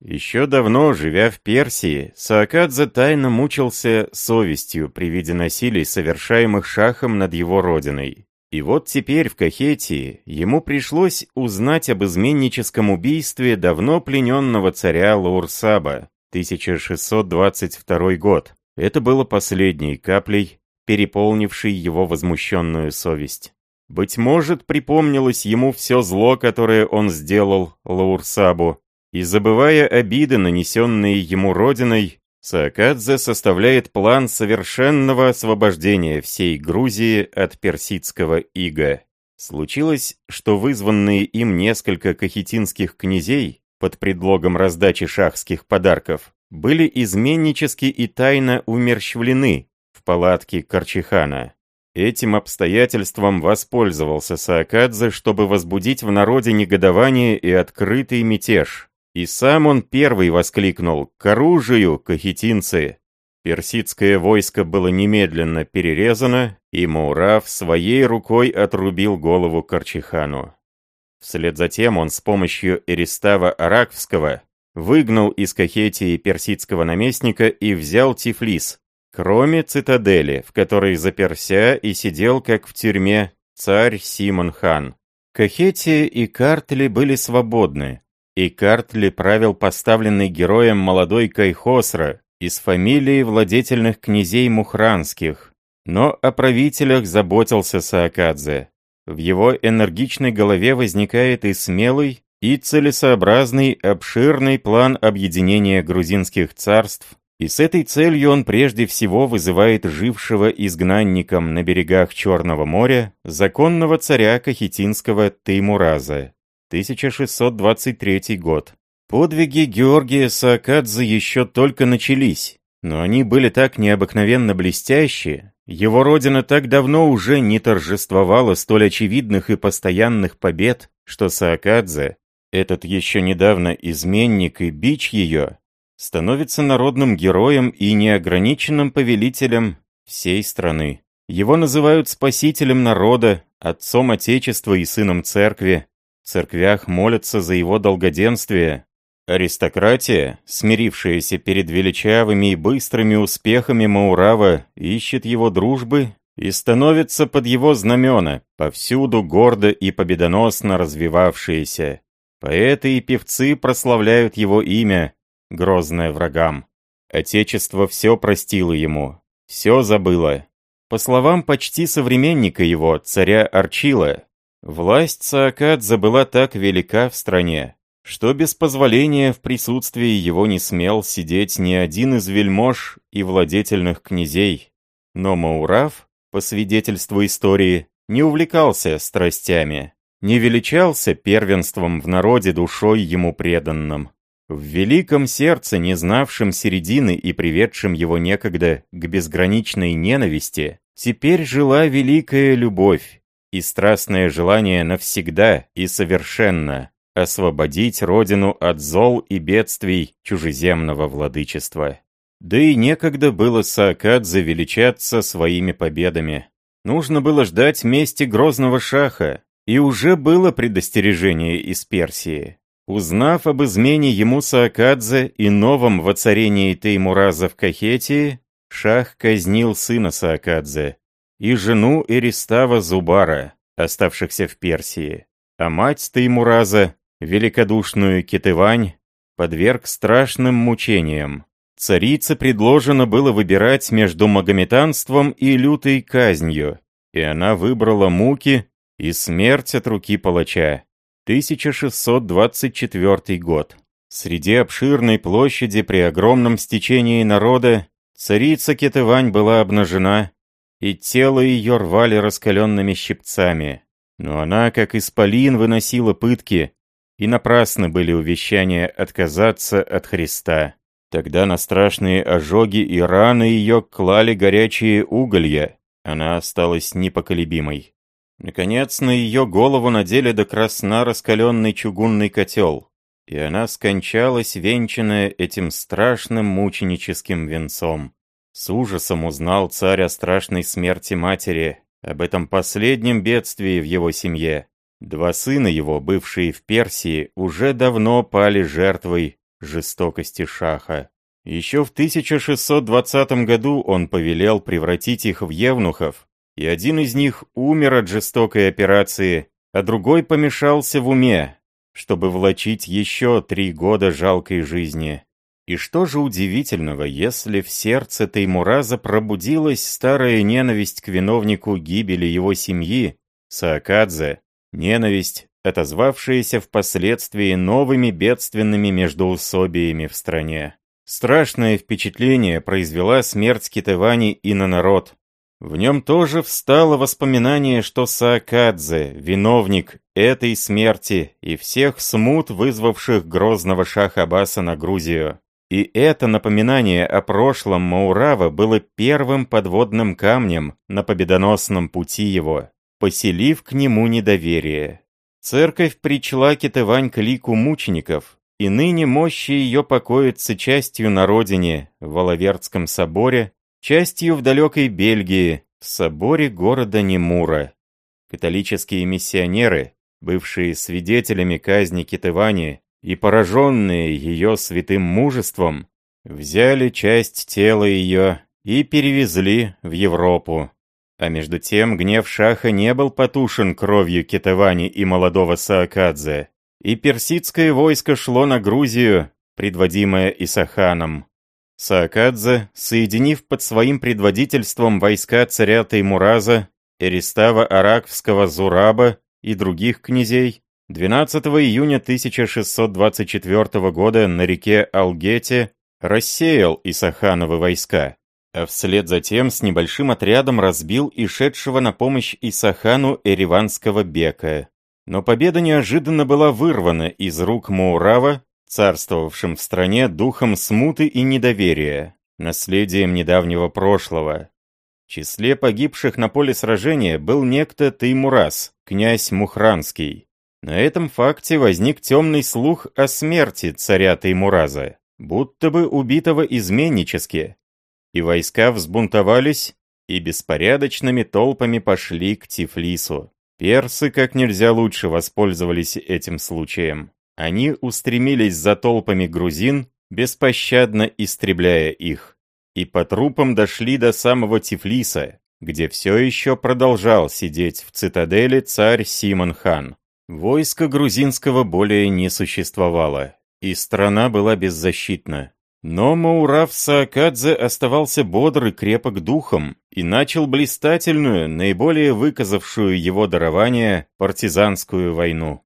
Еще давно, живя в Персии, Саакадзе тайно мучился совестью при виде насилий, совершаемых шахом над его родиной. И вот теперь в Кахетии ему пришлось узнать об изменническом убийстве давно плененного царя Лаурсаба, 1622 год. Это было последней каплей, переполнившей его возмущенную совесть. Быть может, припомнилось ему все зло, которое он сделал Лаурсабу, и забывая обиды, нанесенные ему родиной, Саакадзе составляет план совершенного освобождения всей Грузии от персидского ига. Случилось, что вызванные им несколько кахетинских князей под предлогом раздачи шахских подарков были изменнически и тайно умерщвлены в палатке Корчихана. Этим обстоятельством воспользовался Саакадзе, чтобы возбудить в народе негодование и открытый мятеж. И сам он первый воскликнул «К оружию, кахетинцы!». Персидское войско было немедленно перерезано, и Маурав своей рукой отрубил голову Корчихану. Вслед за тем он с помощью Эристава Араквского выгнал из Кахетии персидского наместника и взял Тифлис, кроме цитадели, в которой заперся и сидел как в тюрьме царь Симон-хан. Кахетия и Картли были свободны, и Картли правил поставленный героем молодой Кайхосра из фамилии владетельных князей Мухранских. Но о правителях заботился Саакадзе. В его энергичной голове возникает и смелый, и целесообразный, обширный план объединения грузинских царств, и с этой целью он прежде всего вызывает жившего изгнанником на берегах Черного моря законного царя Кахетинского Теймураза. 1623 год. Подвиги Георгия Саакадзе еще только начались, но они были так необыкновенно блестящие, его родина так давно уже не торжествовала столь очевидных и постоянных побед, что Саакадзе, этот еще недавно изменник и бич ее, становится народным героем и неограниченным повелителем всей страны. Его называют спасителем народа, отцом Отечества и сыном церкви. В церквях молятся за его долгоденствие. Аристократия, смирившаяся перед величавыми и быстрыми успехами Маурава, ищет его дружбы и становится под его знамена, повсюду гордо и победоносно развивавшиеся. Поэты и певцы прославляют его имя, грозное врагам. Отечество все простило ему, все забыло. По словам почти современника его, царя Арчила, власть Саакадзе была так велика в стране, что без позволения в присутствии его не смел сидеть ни один из вельмож и владетельных князей. Но Маурав, по свидетельству истории, не увлекался страстями, не величался первенством в народе душой ему преданным. В великом сердце, не знавшем середины и приведшем его некогда к безграничной ненависти, теперь жила великая любовь и страстное желание навсегда и совершенно освободить родину от зол и бедствий чужеземного владычества. Да и некогда было Саакадзе величаться своими победами. Нужно было ждать мести грозного шаха, и уже было предостережение из Персии. Узнав об измене ему Саакадзе и новом воцарении Теймураза в Кахетии, шах казнил сына Саакадзе и жену Эристава Зубара, оставшихся в Персии, а мать Теймураза, великодушную Китывань, подверг страшным мучениям. Царице предложено было выбирать между магометанством и лютой казнью, и она выбрала муки и смерть от руки палача. 1624 год. Среди обширной площади при огромном стечении народа царица Кетывань была обнажена, и тело ее рвали раскаленными щипцами. Но она, как исполин, выносила пытки, и напрасно были увещания отказаться от Христа. Тогда на страшные ожоги и раны ее клали горячие уголья. Она осталась непоколебимой. Наконец, на ее голову надели до красна раскаленный чугунный котел, и она скончалась, венчанная этим страшным мученическим венцом. С ужасом узнал царь о страшной смерти матери, об этом последнем бедствии в его семье. Два сына его, бывшие в Персии, уже давно пали жертвой жестокости шаха. Еще в 1620 году он повелел превратить их в евнухов, и один из них умер от жестокой операции, а другой помешался в уме, чтобы влачить еще три года жалкой жизни. И что же удивительного, если в сердце Теймураза пробудилась старая ненависть к виновнику гибели его семьи, Саакадзе, ненависть, отозвавшаяся впоследствии новыми бедственными междоусобиями в стране. Страшное впечатление произвела смерть Китывани и на народ, в нем тоже встало воспоминание, что Саакадзе, виновник этой смерти и всех смут, вызвавших грозного шаха Аббаса на Грузию. И это напоминание о прошлом Маурава было первым подводным камнем на победоносном пути его, поселив к нему недоверие. Церковь причла Китывань к лику мучеников, и ныне мощи ее покоятся частью на родине, в Воловердском соборе, частью в далекой Бельгии, в соборе города Немура. Католические миссионеры, бывшие свидетелями казни Китывани и пораженные ее святым мужеством, взяли часть тела ее и перевезли в Европу. А между тем гнев Шаха не был потушен кровью Китывани и молодого Саакадзе, и персидское войско шло на Грузию, предводимое Исаханом. Саакадзе, соединив под своим предводительством войска царя Таймураза, Эристава Араквского Зураба и других князей, 12 июня 1624 года на реке Алгете рассеял Исахановы войска, а вслед за тем с небольшим отрядом разбил и шедшего на помощь Исахану Эриванского бека. Но победа неожиданно была вырвана из рук Маурава царствовавшим в стране духом смуты и недоверия, наследием недавнего прошлого. В числе погибших на поле сражения был некто Теймурас, князь Мухранский. На этом факте возник темный слух о смерти царя Теймураза. будто бы убитого изменнически. И войска взбунтовались и беспорядочными толпами пошли к Тифлису. Персы как нельзя лучше воспользовались этим случаем. Они устремились за толпами грузин, беспощадно истребляя их. И по трупам дошли до самого Тифлиса, где все еще продолжал сидеть в цитадели царь Симон-хан. Войска грузинского более не существовало, и страна была беззащитна. Но Маурав Саакадзе оставался бодр и крепок духом и начал блистательную, наиболее выказавшую его дарование, партизанскую войну.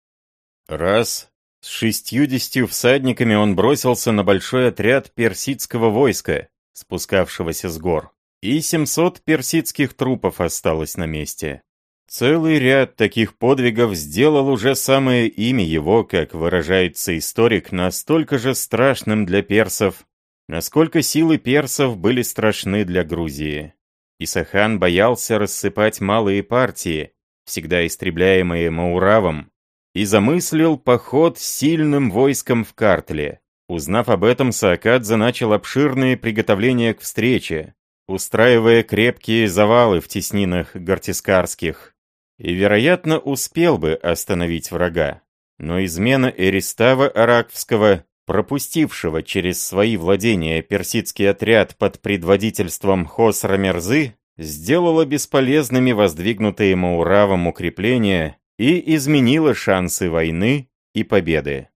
Раз, с шестьюдесятью всадниками он бросился на большой отряд персидского войска, спускавшегося с гор, и семьсот персидских трупов осталось на месте. Целый ряд таких подвигов сделал уже самое имя его, как выражается историк, настолько же страшным для персов, насколько силы персов были страшны для Грузии. Исахан боялся рассыпать малые партии, всегда истребляемые Мауравом, и замыслил поход сильным войском в Картле. Узнав об этом, Саакадзе начал обширные приготовления к встрече, устраивая крепкие завалы в теснинах гортискарских, и, вероятно, успел бы остановить врага. Но измена Эристава Араквского, пропустившего через свои владения персидский отряд под предводительством Хосра Мерзы, сделала бесполезными воздвигнутые Мауравом укрепления и изменила шансы войны и победы.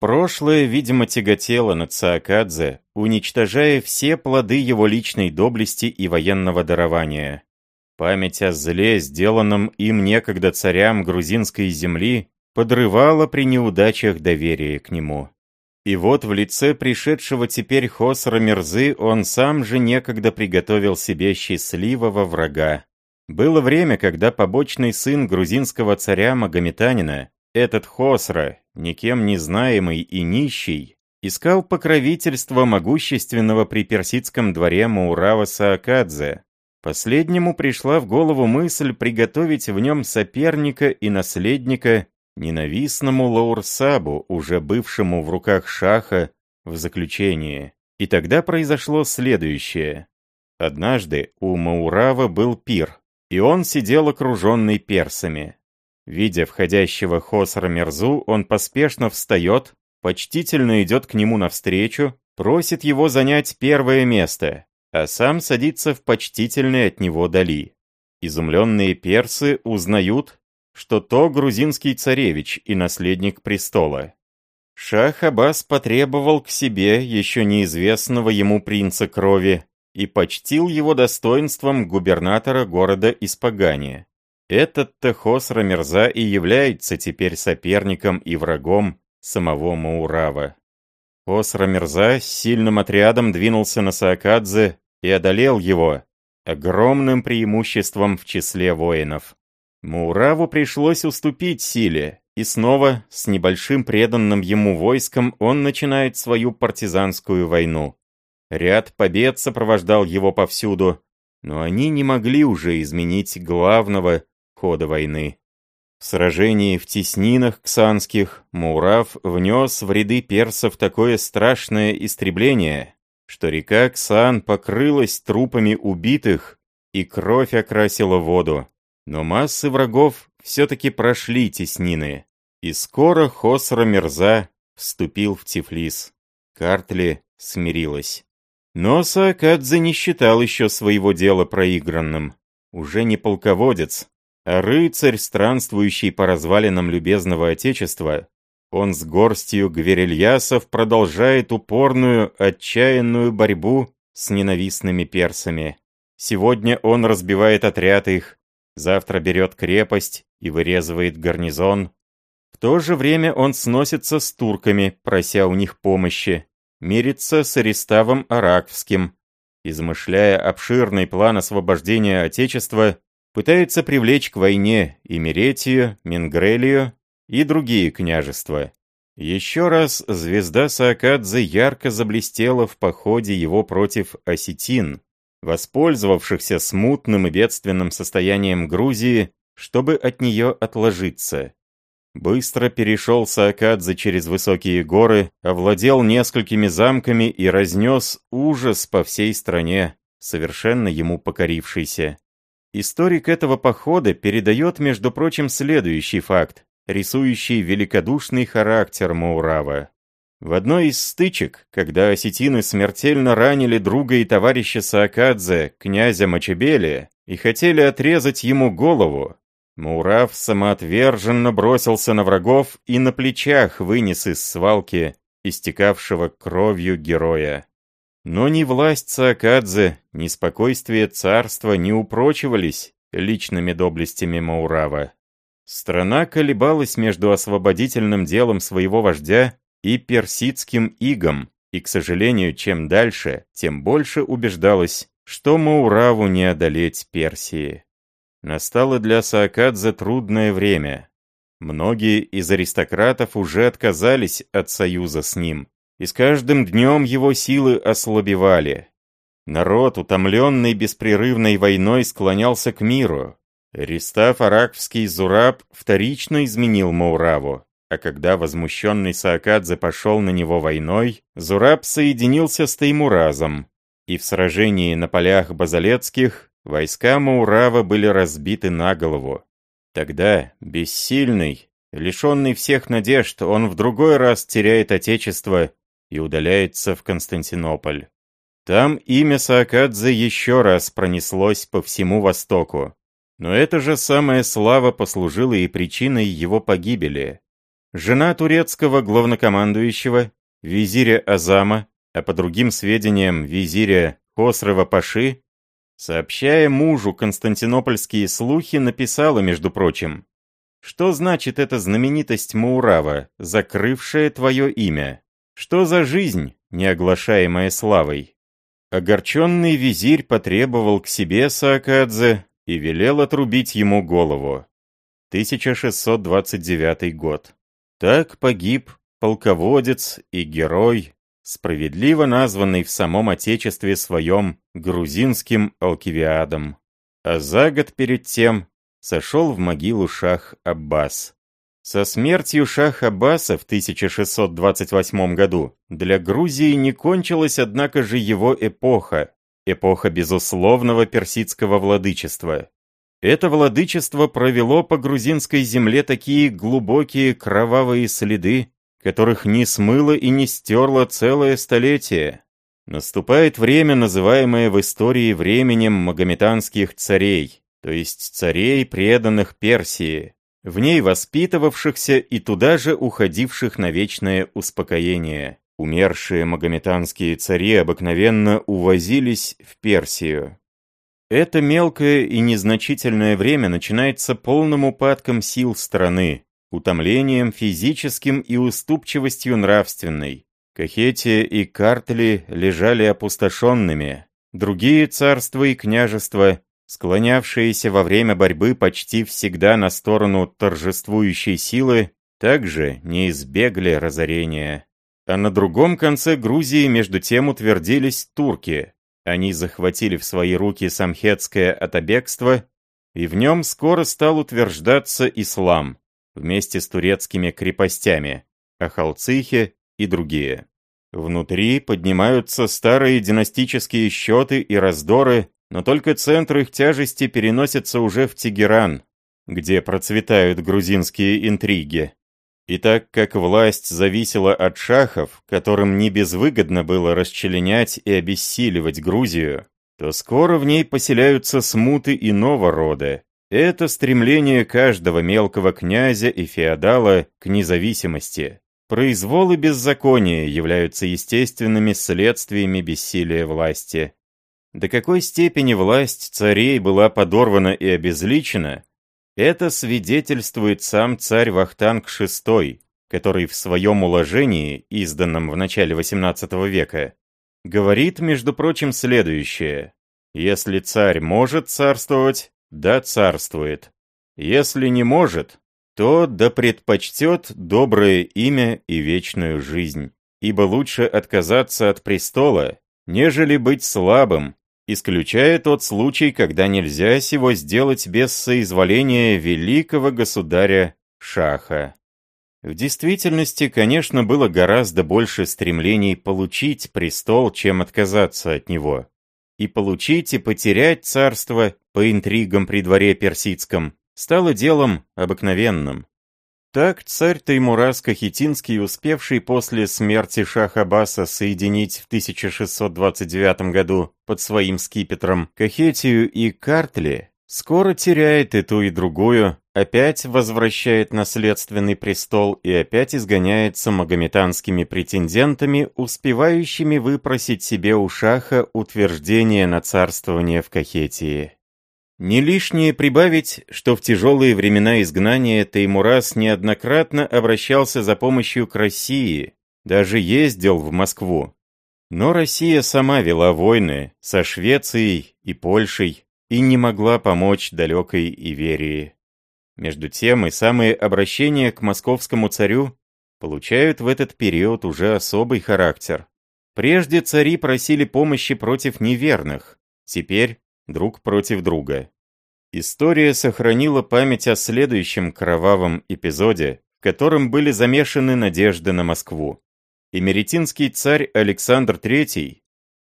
Прошлое, видимо, тяготело над Саакадзе, уничтожая все плоды его личной доблести и военного дарования. Память о зле, сделанном им некогда царям грузинской земли, подрывала при неудачах доверие к нему. И вот в лице пришедшего теперь Хосра Мерзы он сам же некогда приготовил себе счастливого врага. Было время, когда побочный сын грузинского царя Магометанина, этот Хосра, никем не знаемый и нищий, искал покровительство могущественного при персидском дворе Маурава Саакадзе, Последнему пришла в голову мысль приготовить в нем соперника и наследника ненавистному Лаурсабу, уже бывшему в руках Шаха в заключении. И тогда произошло следующее. Однажды у Маурава был пир, и он сидел окруженный персами. Видя входящего Хосра Мерзу, он поспешно встает, почтительно идет к нему навстречу, просит его занять первое место, а сам садится в почтительной от него дали. Изумленные персы узнают, что то грузинский царевич и наследник престола. Шах Аббас потребовал к себе еще неизвестного ему принца крови и почтил его достоинством губернатора города Испагания. Этот-то Хосра Мерза и является теперь соперником и врагом самого Маурава. Осра Мирза с сильным отрядом двинулся на Саакадзе и одолел его огромным преимуществом в числе воинов. Мураву пришлось уступить силе, и снова, с небольшим преданным ему войском, он начинает свою партизанскую войну. Ряд побед сопровождал его повсюду, но они не могли уже изменить главного хода войны. В сражении в теснинах ксанских Мурав внес в ряды персов такое страшное истребление, что река Ксан покрылась трупами убитых, и кровь окрасила воду. Но массы врагов все-таки прошли теснины, и скоро Хосра Мерза вступил в Тифлис. Картли смирилась. Но Саакадзе не считал еще своего дела проигранным. Уже не полководец, рыцарь, странствующий по развалинам любезного отечества, он с горстью гверельясов продолжает упорную, отчаянную борьбу с ненавистными персами. Сегодня он разбивает отряд их, завтра берет крепость и вырезывает гарнизон. В то же время он сносится с турками, прося у них помощи, мирится с Ариставом Араквским, измышляя обширный план освобождения Отечества, пытается привлечь к войне Имеретию, Мингрелию и другие княжества. Еще раз звезда Саакадзе ярко заблестела в походе его против осетин, воспользовавшихся смутным и бедственным состоянием Грузии, чтобы от нее отложиться. быстро перешел Саакадзе через высокие горы, овладел несколькими замками и разнес ужас по всей стране, совершенно ему покорившийся. Историк этого похода передает, между прочим, следующий факт, рисующий великодушный характер Маурава. В одной из стычек, когда осетины смертельно ранили друга и товарища Саакадзе, князя Мачебели, и хотели отрезать ему голову, Маурав самоотверженно бросился на врагов и на плечах вынес из свалки истекавшего кровью героя. Но ни власть Саакадзе, ни спокойствие царства не упрочивались личными доблестями Маурава. Страна колебалась между освободительным делом своего вождя и персидским игом, и, к сожалению, чем дальше, тем больше убеждалась, что Маураву не одолеть Персии. Настало для Саакадзе трудное время. Многие из аристократов уже отказались от союза с ним, и с каждым днем его силы ослабевали. Народ, утомленный беспрерывной войной, склонялся к миру. Ристав Араквский Зураб вторично изменил Маураву, а когда возмущенный Саакадзе пошел на него войной, Зураб соединился с Таймуразом, и в сражении на полях Базалецких Войска Маурава были разбиты на голову. Тогда, бессильный, лишенный всех надежд, он в другой раз теряет отечество и удаляется в Константинополь. Там имя Саакадзе еще раз пронеслось по всему Востоку. Но эта же самая слава послужила и причиной его погибели. Жена турецкого главнокомандующего, визиря Азама, а по другим сведениям визиря Хосрова Паши, Сообщая мужу константинопольские слухи, написала, между прочим, «Что значит эта знаменитость Маурава, закрывшая твое имя? Что за жизнь, не оглашаемая славой?» Огорченный визирь потребовал к себе Саакадзе и велел отрубить ему голову. 1629 год. Так погиб полководец и герой справедливо названный в самом отечестве своем грузинским Алкивиадом. А за год перед тем сошел в могилу шах Аббас. Со смертью шах Аббаса в 1628 году для Грузии не кончилась, однако же, его эпоха, эпоха безусловного персидского владычества. Это владычество провело по грузинской земле такие глубокие кровавые следы, которых не смыло и не стерло целое столетие. Наступает время, называемое в истории временем магометанских царей, то есть царей, преданных Персии, в ней воспитывавшихся и туда же уходивших на вечное успокоение. Умершие магометанские цари обыкновенно увозились в Персию. Это мелкое и незначительное время начинается полным упадком сил страны, утомлением физическим и уступчивостью нравственной. Кахетия и Картли лежали опустошенными. Другие царства и княжества, склонявшиеся во время борьбы почти всегда на сторону торжествующей силы, также не избегли разорения. А на другом конце Грузии между тем утвердились турки. Они захватили в свои руки самхетское отобегство, и в нем скоро стал утверждаться ислам вместе с турецкими крепостями, Ахалцихе и другие. Внутри поднимаются старые династические счеты и раздоры, но только центр их тяжести переносится уже в Тегеран, где процветают грузинские интриги. И так как власть зависела от шахов, которым не безвыгодно было расчленять и обессиливать Грузию, то скоро в ней поселяются смуты иного рода, это стремление каждого мелкого князя и феодала к независимости. Произвол и беззаконие являются естественными следствиями бессилия власти. До какой степени власть царей была подорвана и обезличена, это свидетельствует сам царь Вахтанг VI, который в своем уложении, изданном в начале XVIII века, говорит, между прочим, следующее. Если царь может царствовать, да царствует. Если не может, то да предпочтет доброе имя и вечную жизнь. Ибо лучше отказаться от престола, нежели быть слабым, исключая тот случай, когда нельзя сего сделать без соизволения великого государя Шаха. В действительности, конечно, было гораздо больше стремлений получить престол, чем отказаться от него. И получить, и потерять царство по интригам при дворе персидском стало делом обыкновенным. Так царь Таймурас Кахетинский, успевший после смерти шаха Аббаса соединить в 1629 году под своим скипетром Кахетию и Картли, скоро теряет и ту, и другую, опять возвращает наследственный престол и опять изгоняется магометанскими претендентами, успевающими выпросить себе у шаха утверждение на царствование в Кахетии. Не лишнее прибавить, что в тяжелые времена изгнания Теймурас неоднократно обращался за помощью к России, даже ездил в Москву. Но Россия сама вела войны со Швецией и Польшей и не могла помочь далекой Иверии. Между тем и самые обращения к московскому царю получают в этот период уже особый характер. Прежде цари просили помощи против неверных, теперь друг против друга. История сохранила память о следующем кровавом эпизоде, в котором были замешаны надежды на Москву. Эмеретинский царь Александр III,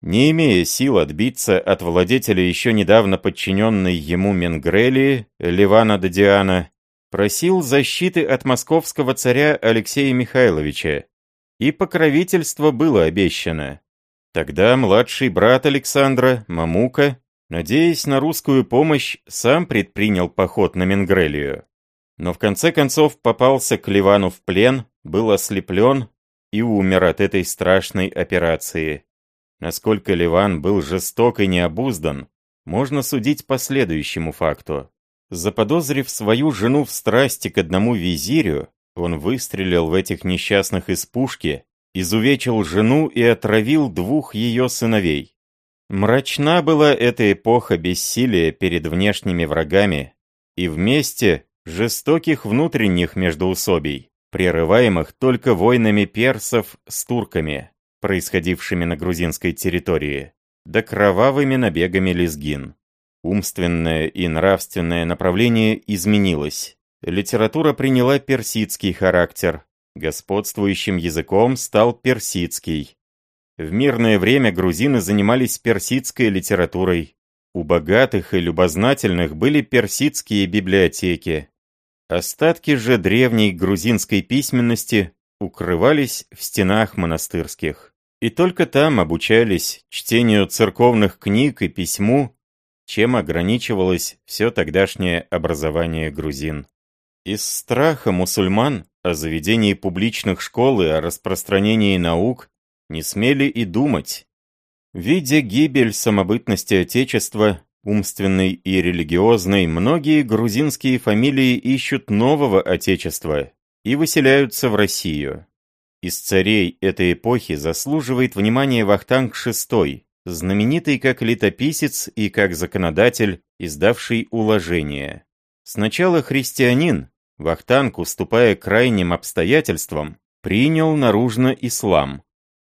не имея сил отбиться от владетеля еще недавно подчиненной ему Менгрелии, Ливана Дадиана, просил защиты от московского царя Алексея Михайловича, и покровительство было обещано. Тогда младший брат Александра, Мамука, надеясь на русскую помощь, сам предпринял поход на Менгрелию. Но в конце концов попался к Ливану в плен, был ослеплен и умер от этой страшной операции. Насколько Ливан был жесток и необуздан, можно судить по следующему факту. Заподозрив свою жену в страсти к одному визирю, он выстрелил в этих несчастных из пушки, изувечил жену и отравил двух ее сыновей. Мрачна была эта эпоха бессилия перед внешними врагами и вместе жестоких внутренних междоусобий, прерываемых только войнами персов с турками, происходившими на грузинской территории, да кровавыми набегами лезгин. Умственное и нравственное направление изменилось. Литература приняла персидский характер. Господствующим языком стал персидский. В мирное время грузины занимались персидской литературой. У богатых и любознательных были персидские библиотеки. Остатки же древней грузинской письменности укрывались в стенах монастырских. И только там обучались чтению церковных книг и письму, чем ограничивалось все тогдашнее образование грузин. Из страха мусульман о заведении публичных школ и о распространении наук не смели и думать. Видя гибель самобытности Отечества, умственной и религиозной, многие грузинские фамилии ищут нового Отечества и выселяются в Россию. Из царей этой эпохи заслуживает внимания Вахтанг VI, знаменитый как летописец и как законодатель, издавший уложение. Сначала христианин, Вахтанг, уступая крайним обстоятельствам, принял наружно ислам,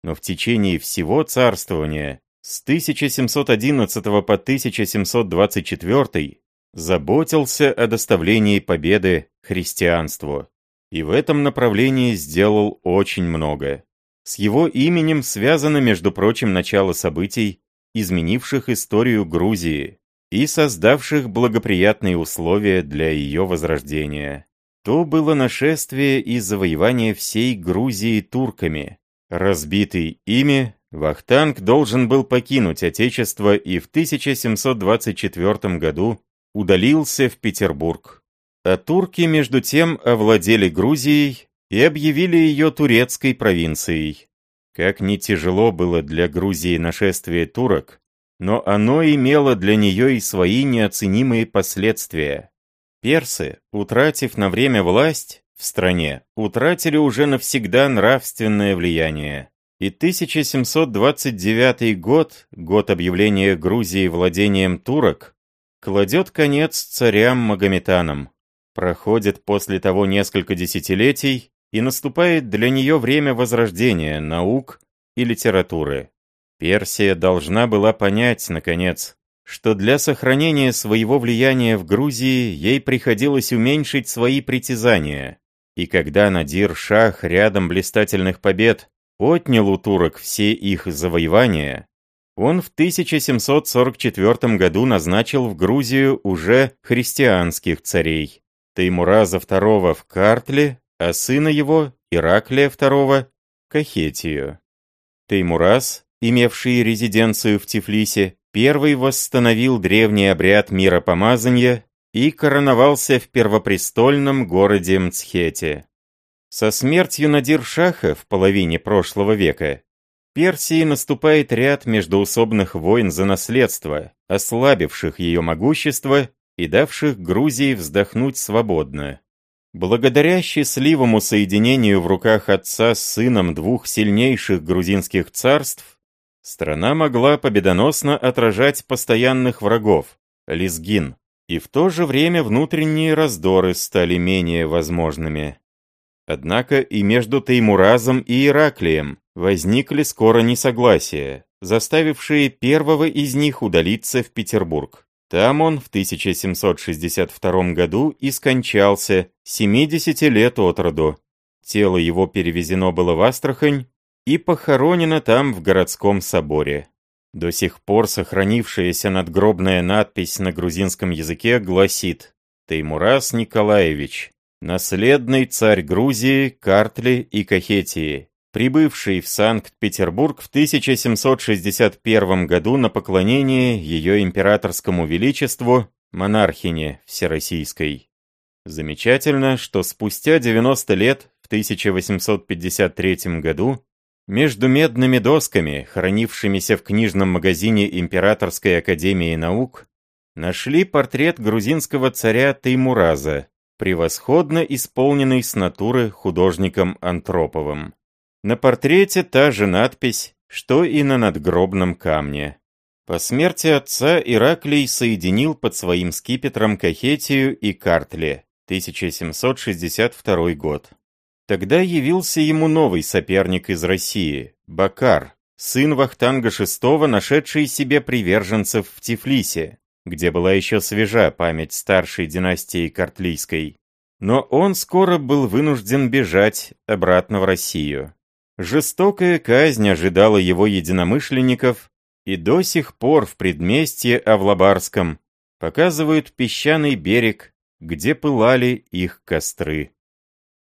но в течение всего царствования с 1711 по 1724 заботился о доставлении победы христианству. И в этом направлении сделал очень много. С его именем связано, между прочим, начало событий, изменивших историю Грузии и создавших благоприятные условия для ее возрождения. То было нашествие и завоевание всей Грузии турками, Разбитый ими, Вахтанг должен был покинуть Отечество и в 1724 году удалился в Петербург. А турки, между тем, овладели Грузией и объявили ее турецкой провинцией. Как не тяжело было для Грузии нашествие турок, но оно имело для нее и свои неоценимые последствия. Персы, утратив на время власть, в стране утратили уже навсегда нравственное влияние. И 1729 год, год объявления Грузии владением турок, кладет конец царям-магометанам. Проходит после того несколько десятилетий, и наступает для нее время возрождения наук и литературы. Персия должна была понять, наконец, что для сохранения своего влияния в Грузии ей приходилось уменьшить свои притязания, И когда Надир-Шах рядом блистательных побед отнял у турок все их завоевания, он в 1744 году назначил в Грузию уже христианских царей. Таймураза II в Картле, а сына его, Ираклия II, Кахетию. Таймураз, имевший резиденцию в Тифлисе, первый восстановил древний обряд миропомазания и короновался в первопрестольном городе Мцхете. Со смертью Надир-Шаха в половине прошлого века Персии наступает ряд междоусобных войн за наследство, ослабивших ее могущество и давших Грузии вздохнуть свободно. Благодаря счастливому соединению в руках отца с сыном двух сильнейших грузинских царств, страна могла победоносно отражать постоянных врагов – Лизгин, и в то же время внутренние раздоры стали менее возможными. Однако и между Теймуразом и Ираклием возникли скоро несогласия, заставившие первого из них удалиться в Петербург. Там он в 1762 году и скончался, 70 лет от роду. Тело его перевезено было в Астрахань и похоронено там в городском соборе. До сих пор сохранившаяся надгробная надпись на грузинском языке гласит «Теймурас Николаевич, наследный царь Грузии, Картли и Кахетии, прибывший в Санкт-Петербург в 1761 году на поклонение ее императорскому величеству, монархине всероссийской. Замечательно, что спустя 90 лет, в 1853 году, между медными досками, хранившимися в книжном магазине Императорской академии наук, нашли портрет грузинского царя Теймураза, превосходно исполненный с натуры художником Антроповым. На портрете та же надпись, что и на надгробном камне. По смерти отца Ираклий соединил под своим скипетром Кахетию и Картле, 1762 год. Тогда явился ему новый соперник из России, Бакар, сын Вахтанга VI, нашедший себе приверженцев в Тифлисе, где была еще свежа память старшей династии Картлийской. Но он скоро был вынужден бежать обратно в Россию. Жестокая казнь ожидала его единомышленников, и до сих пор в предместье Авлабарском показывают песчаный берег, где пылали их костры.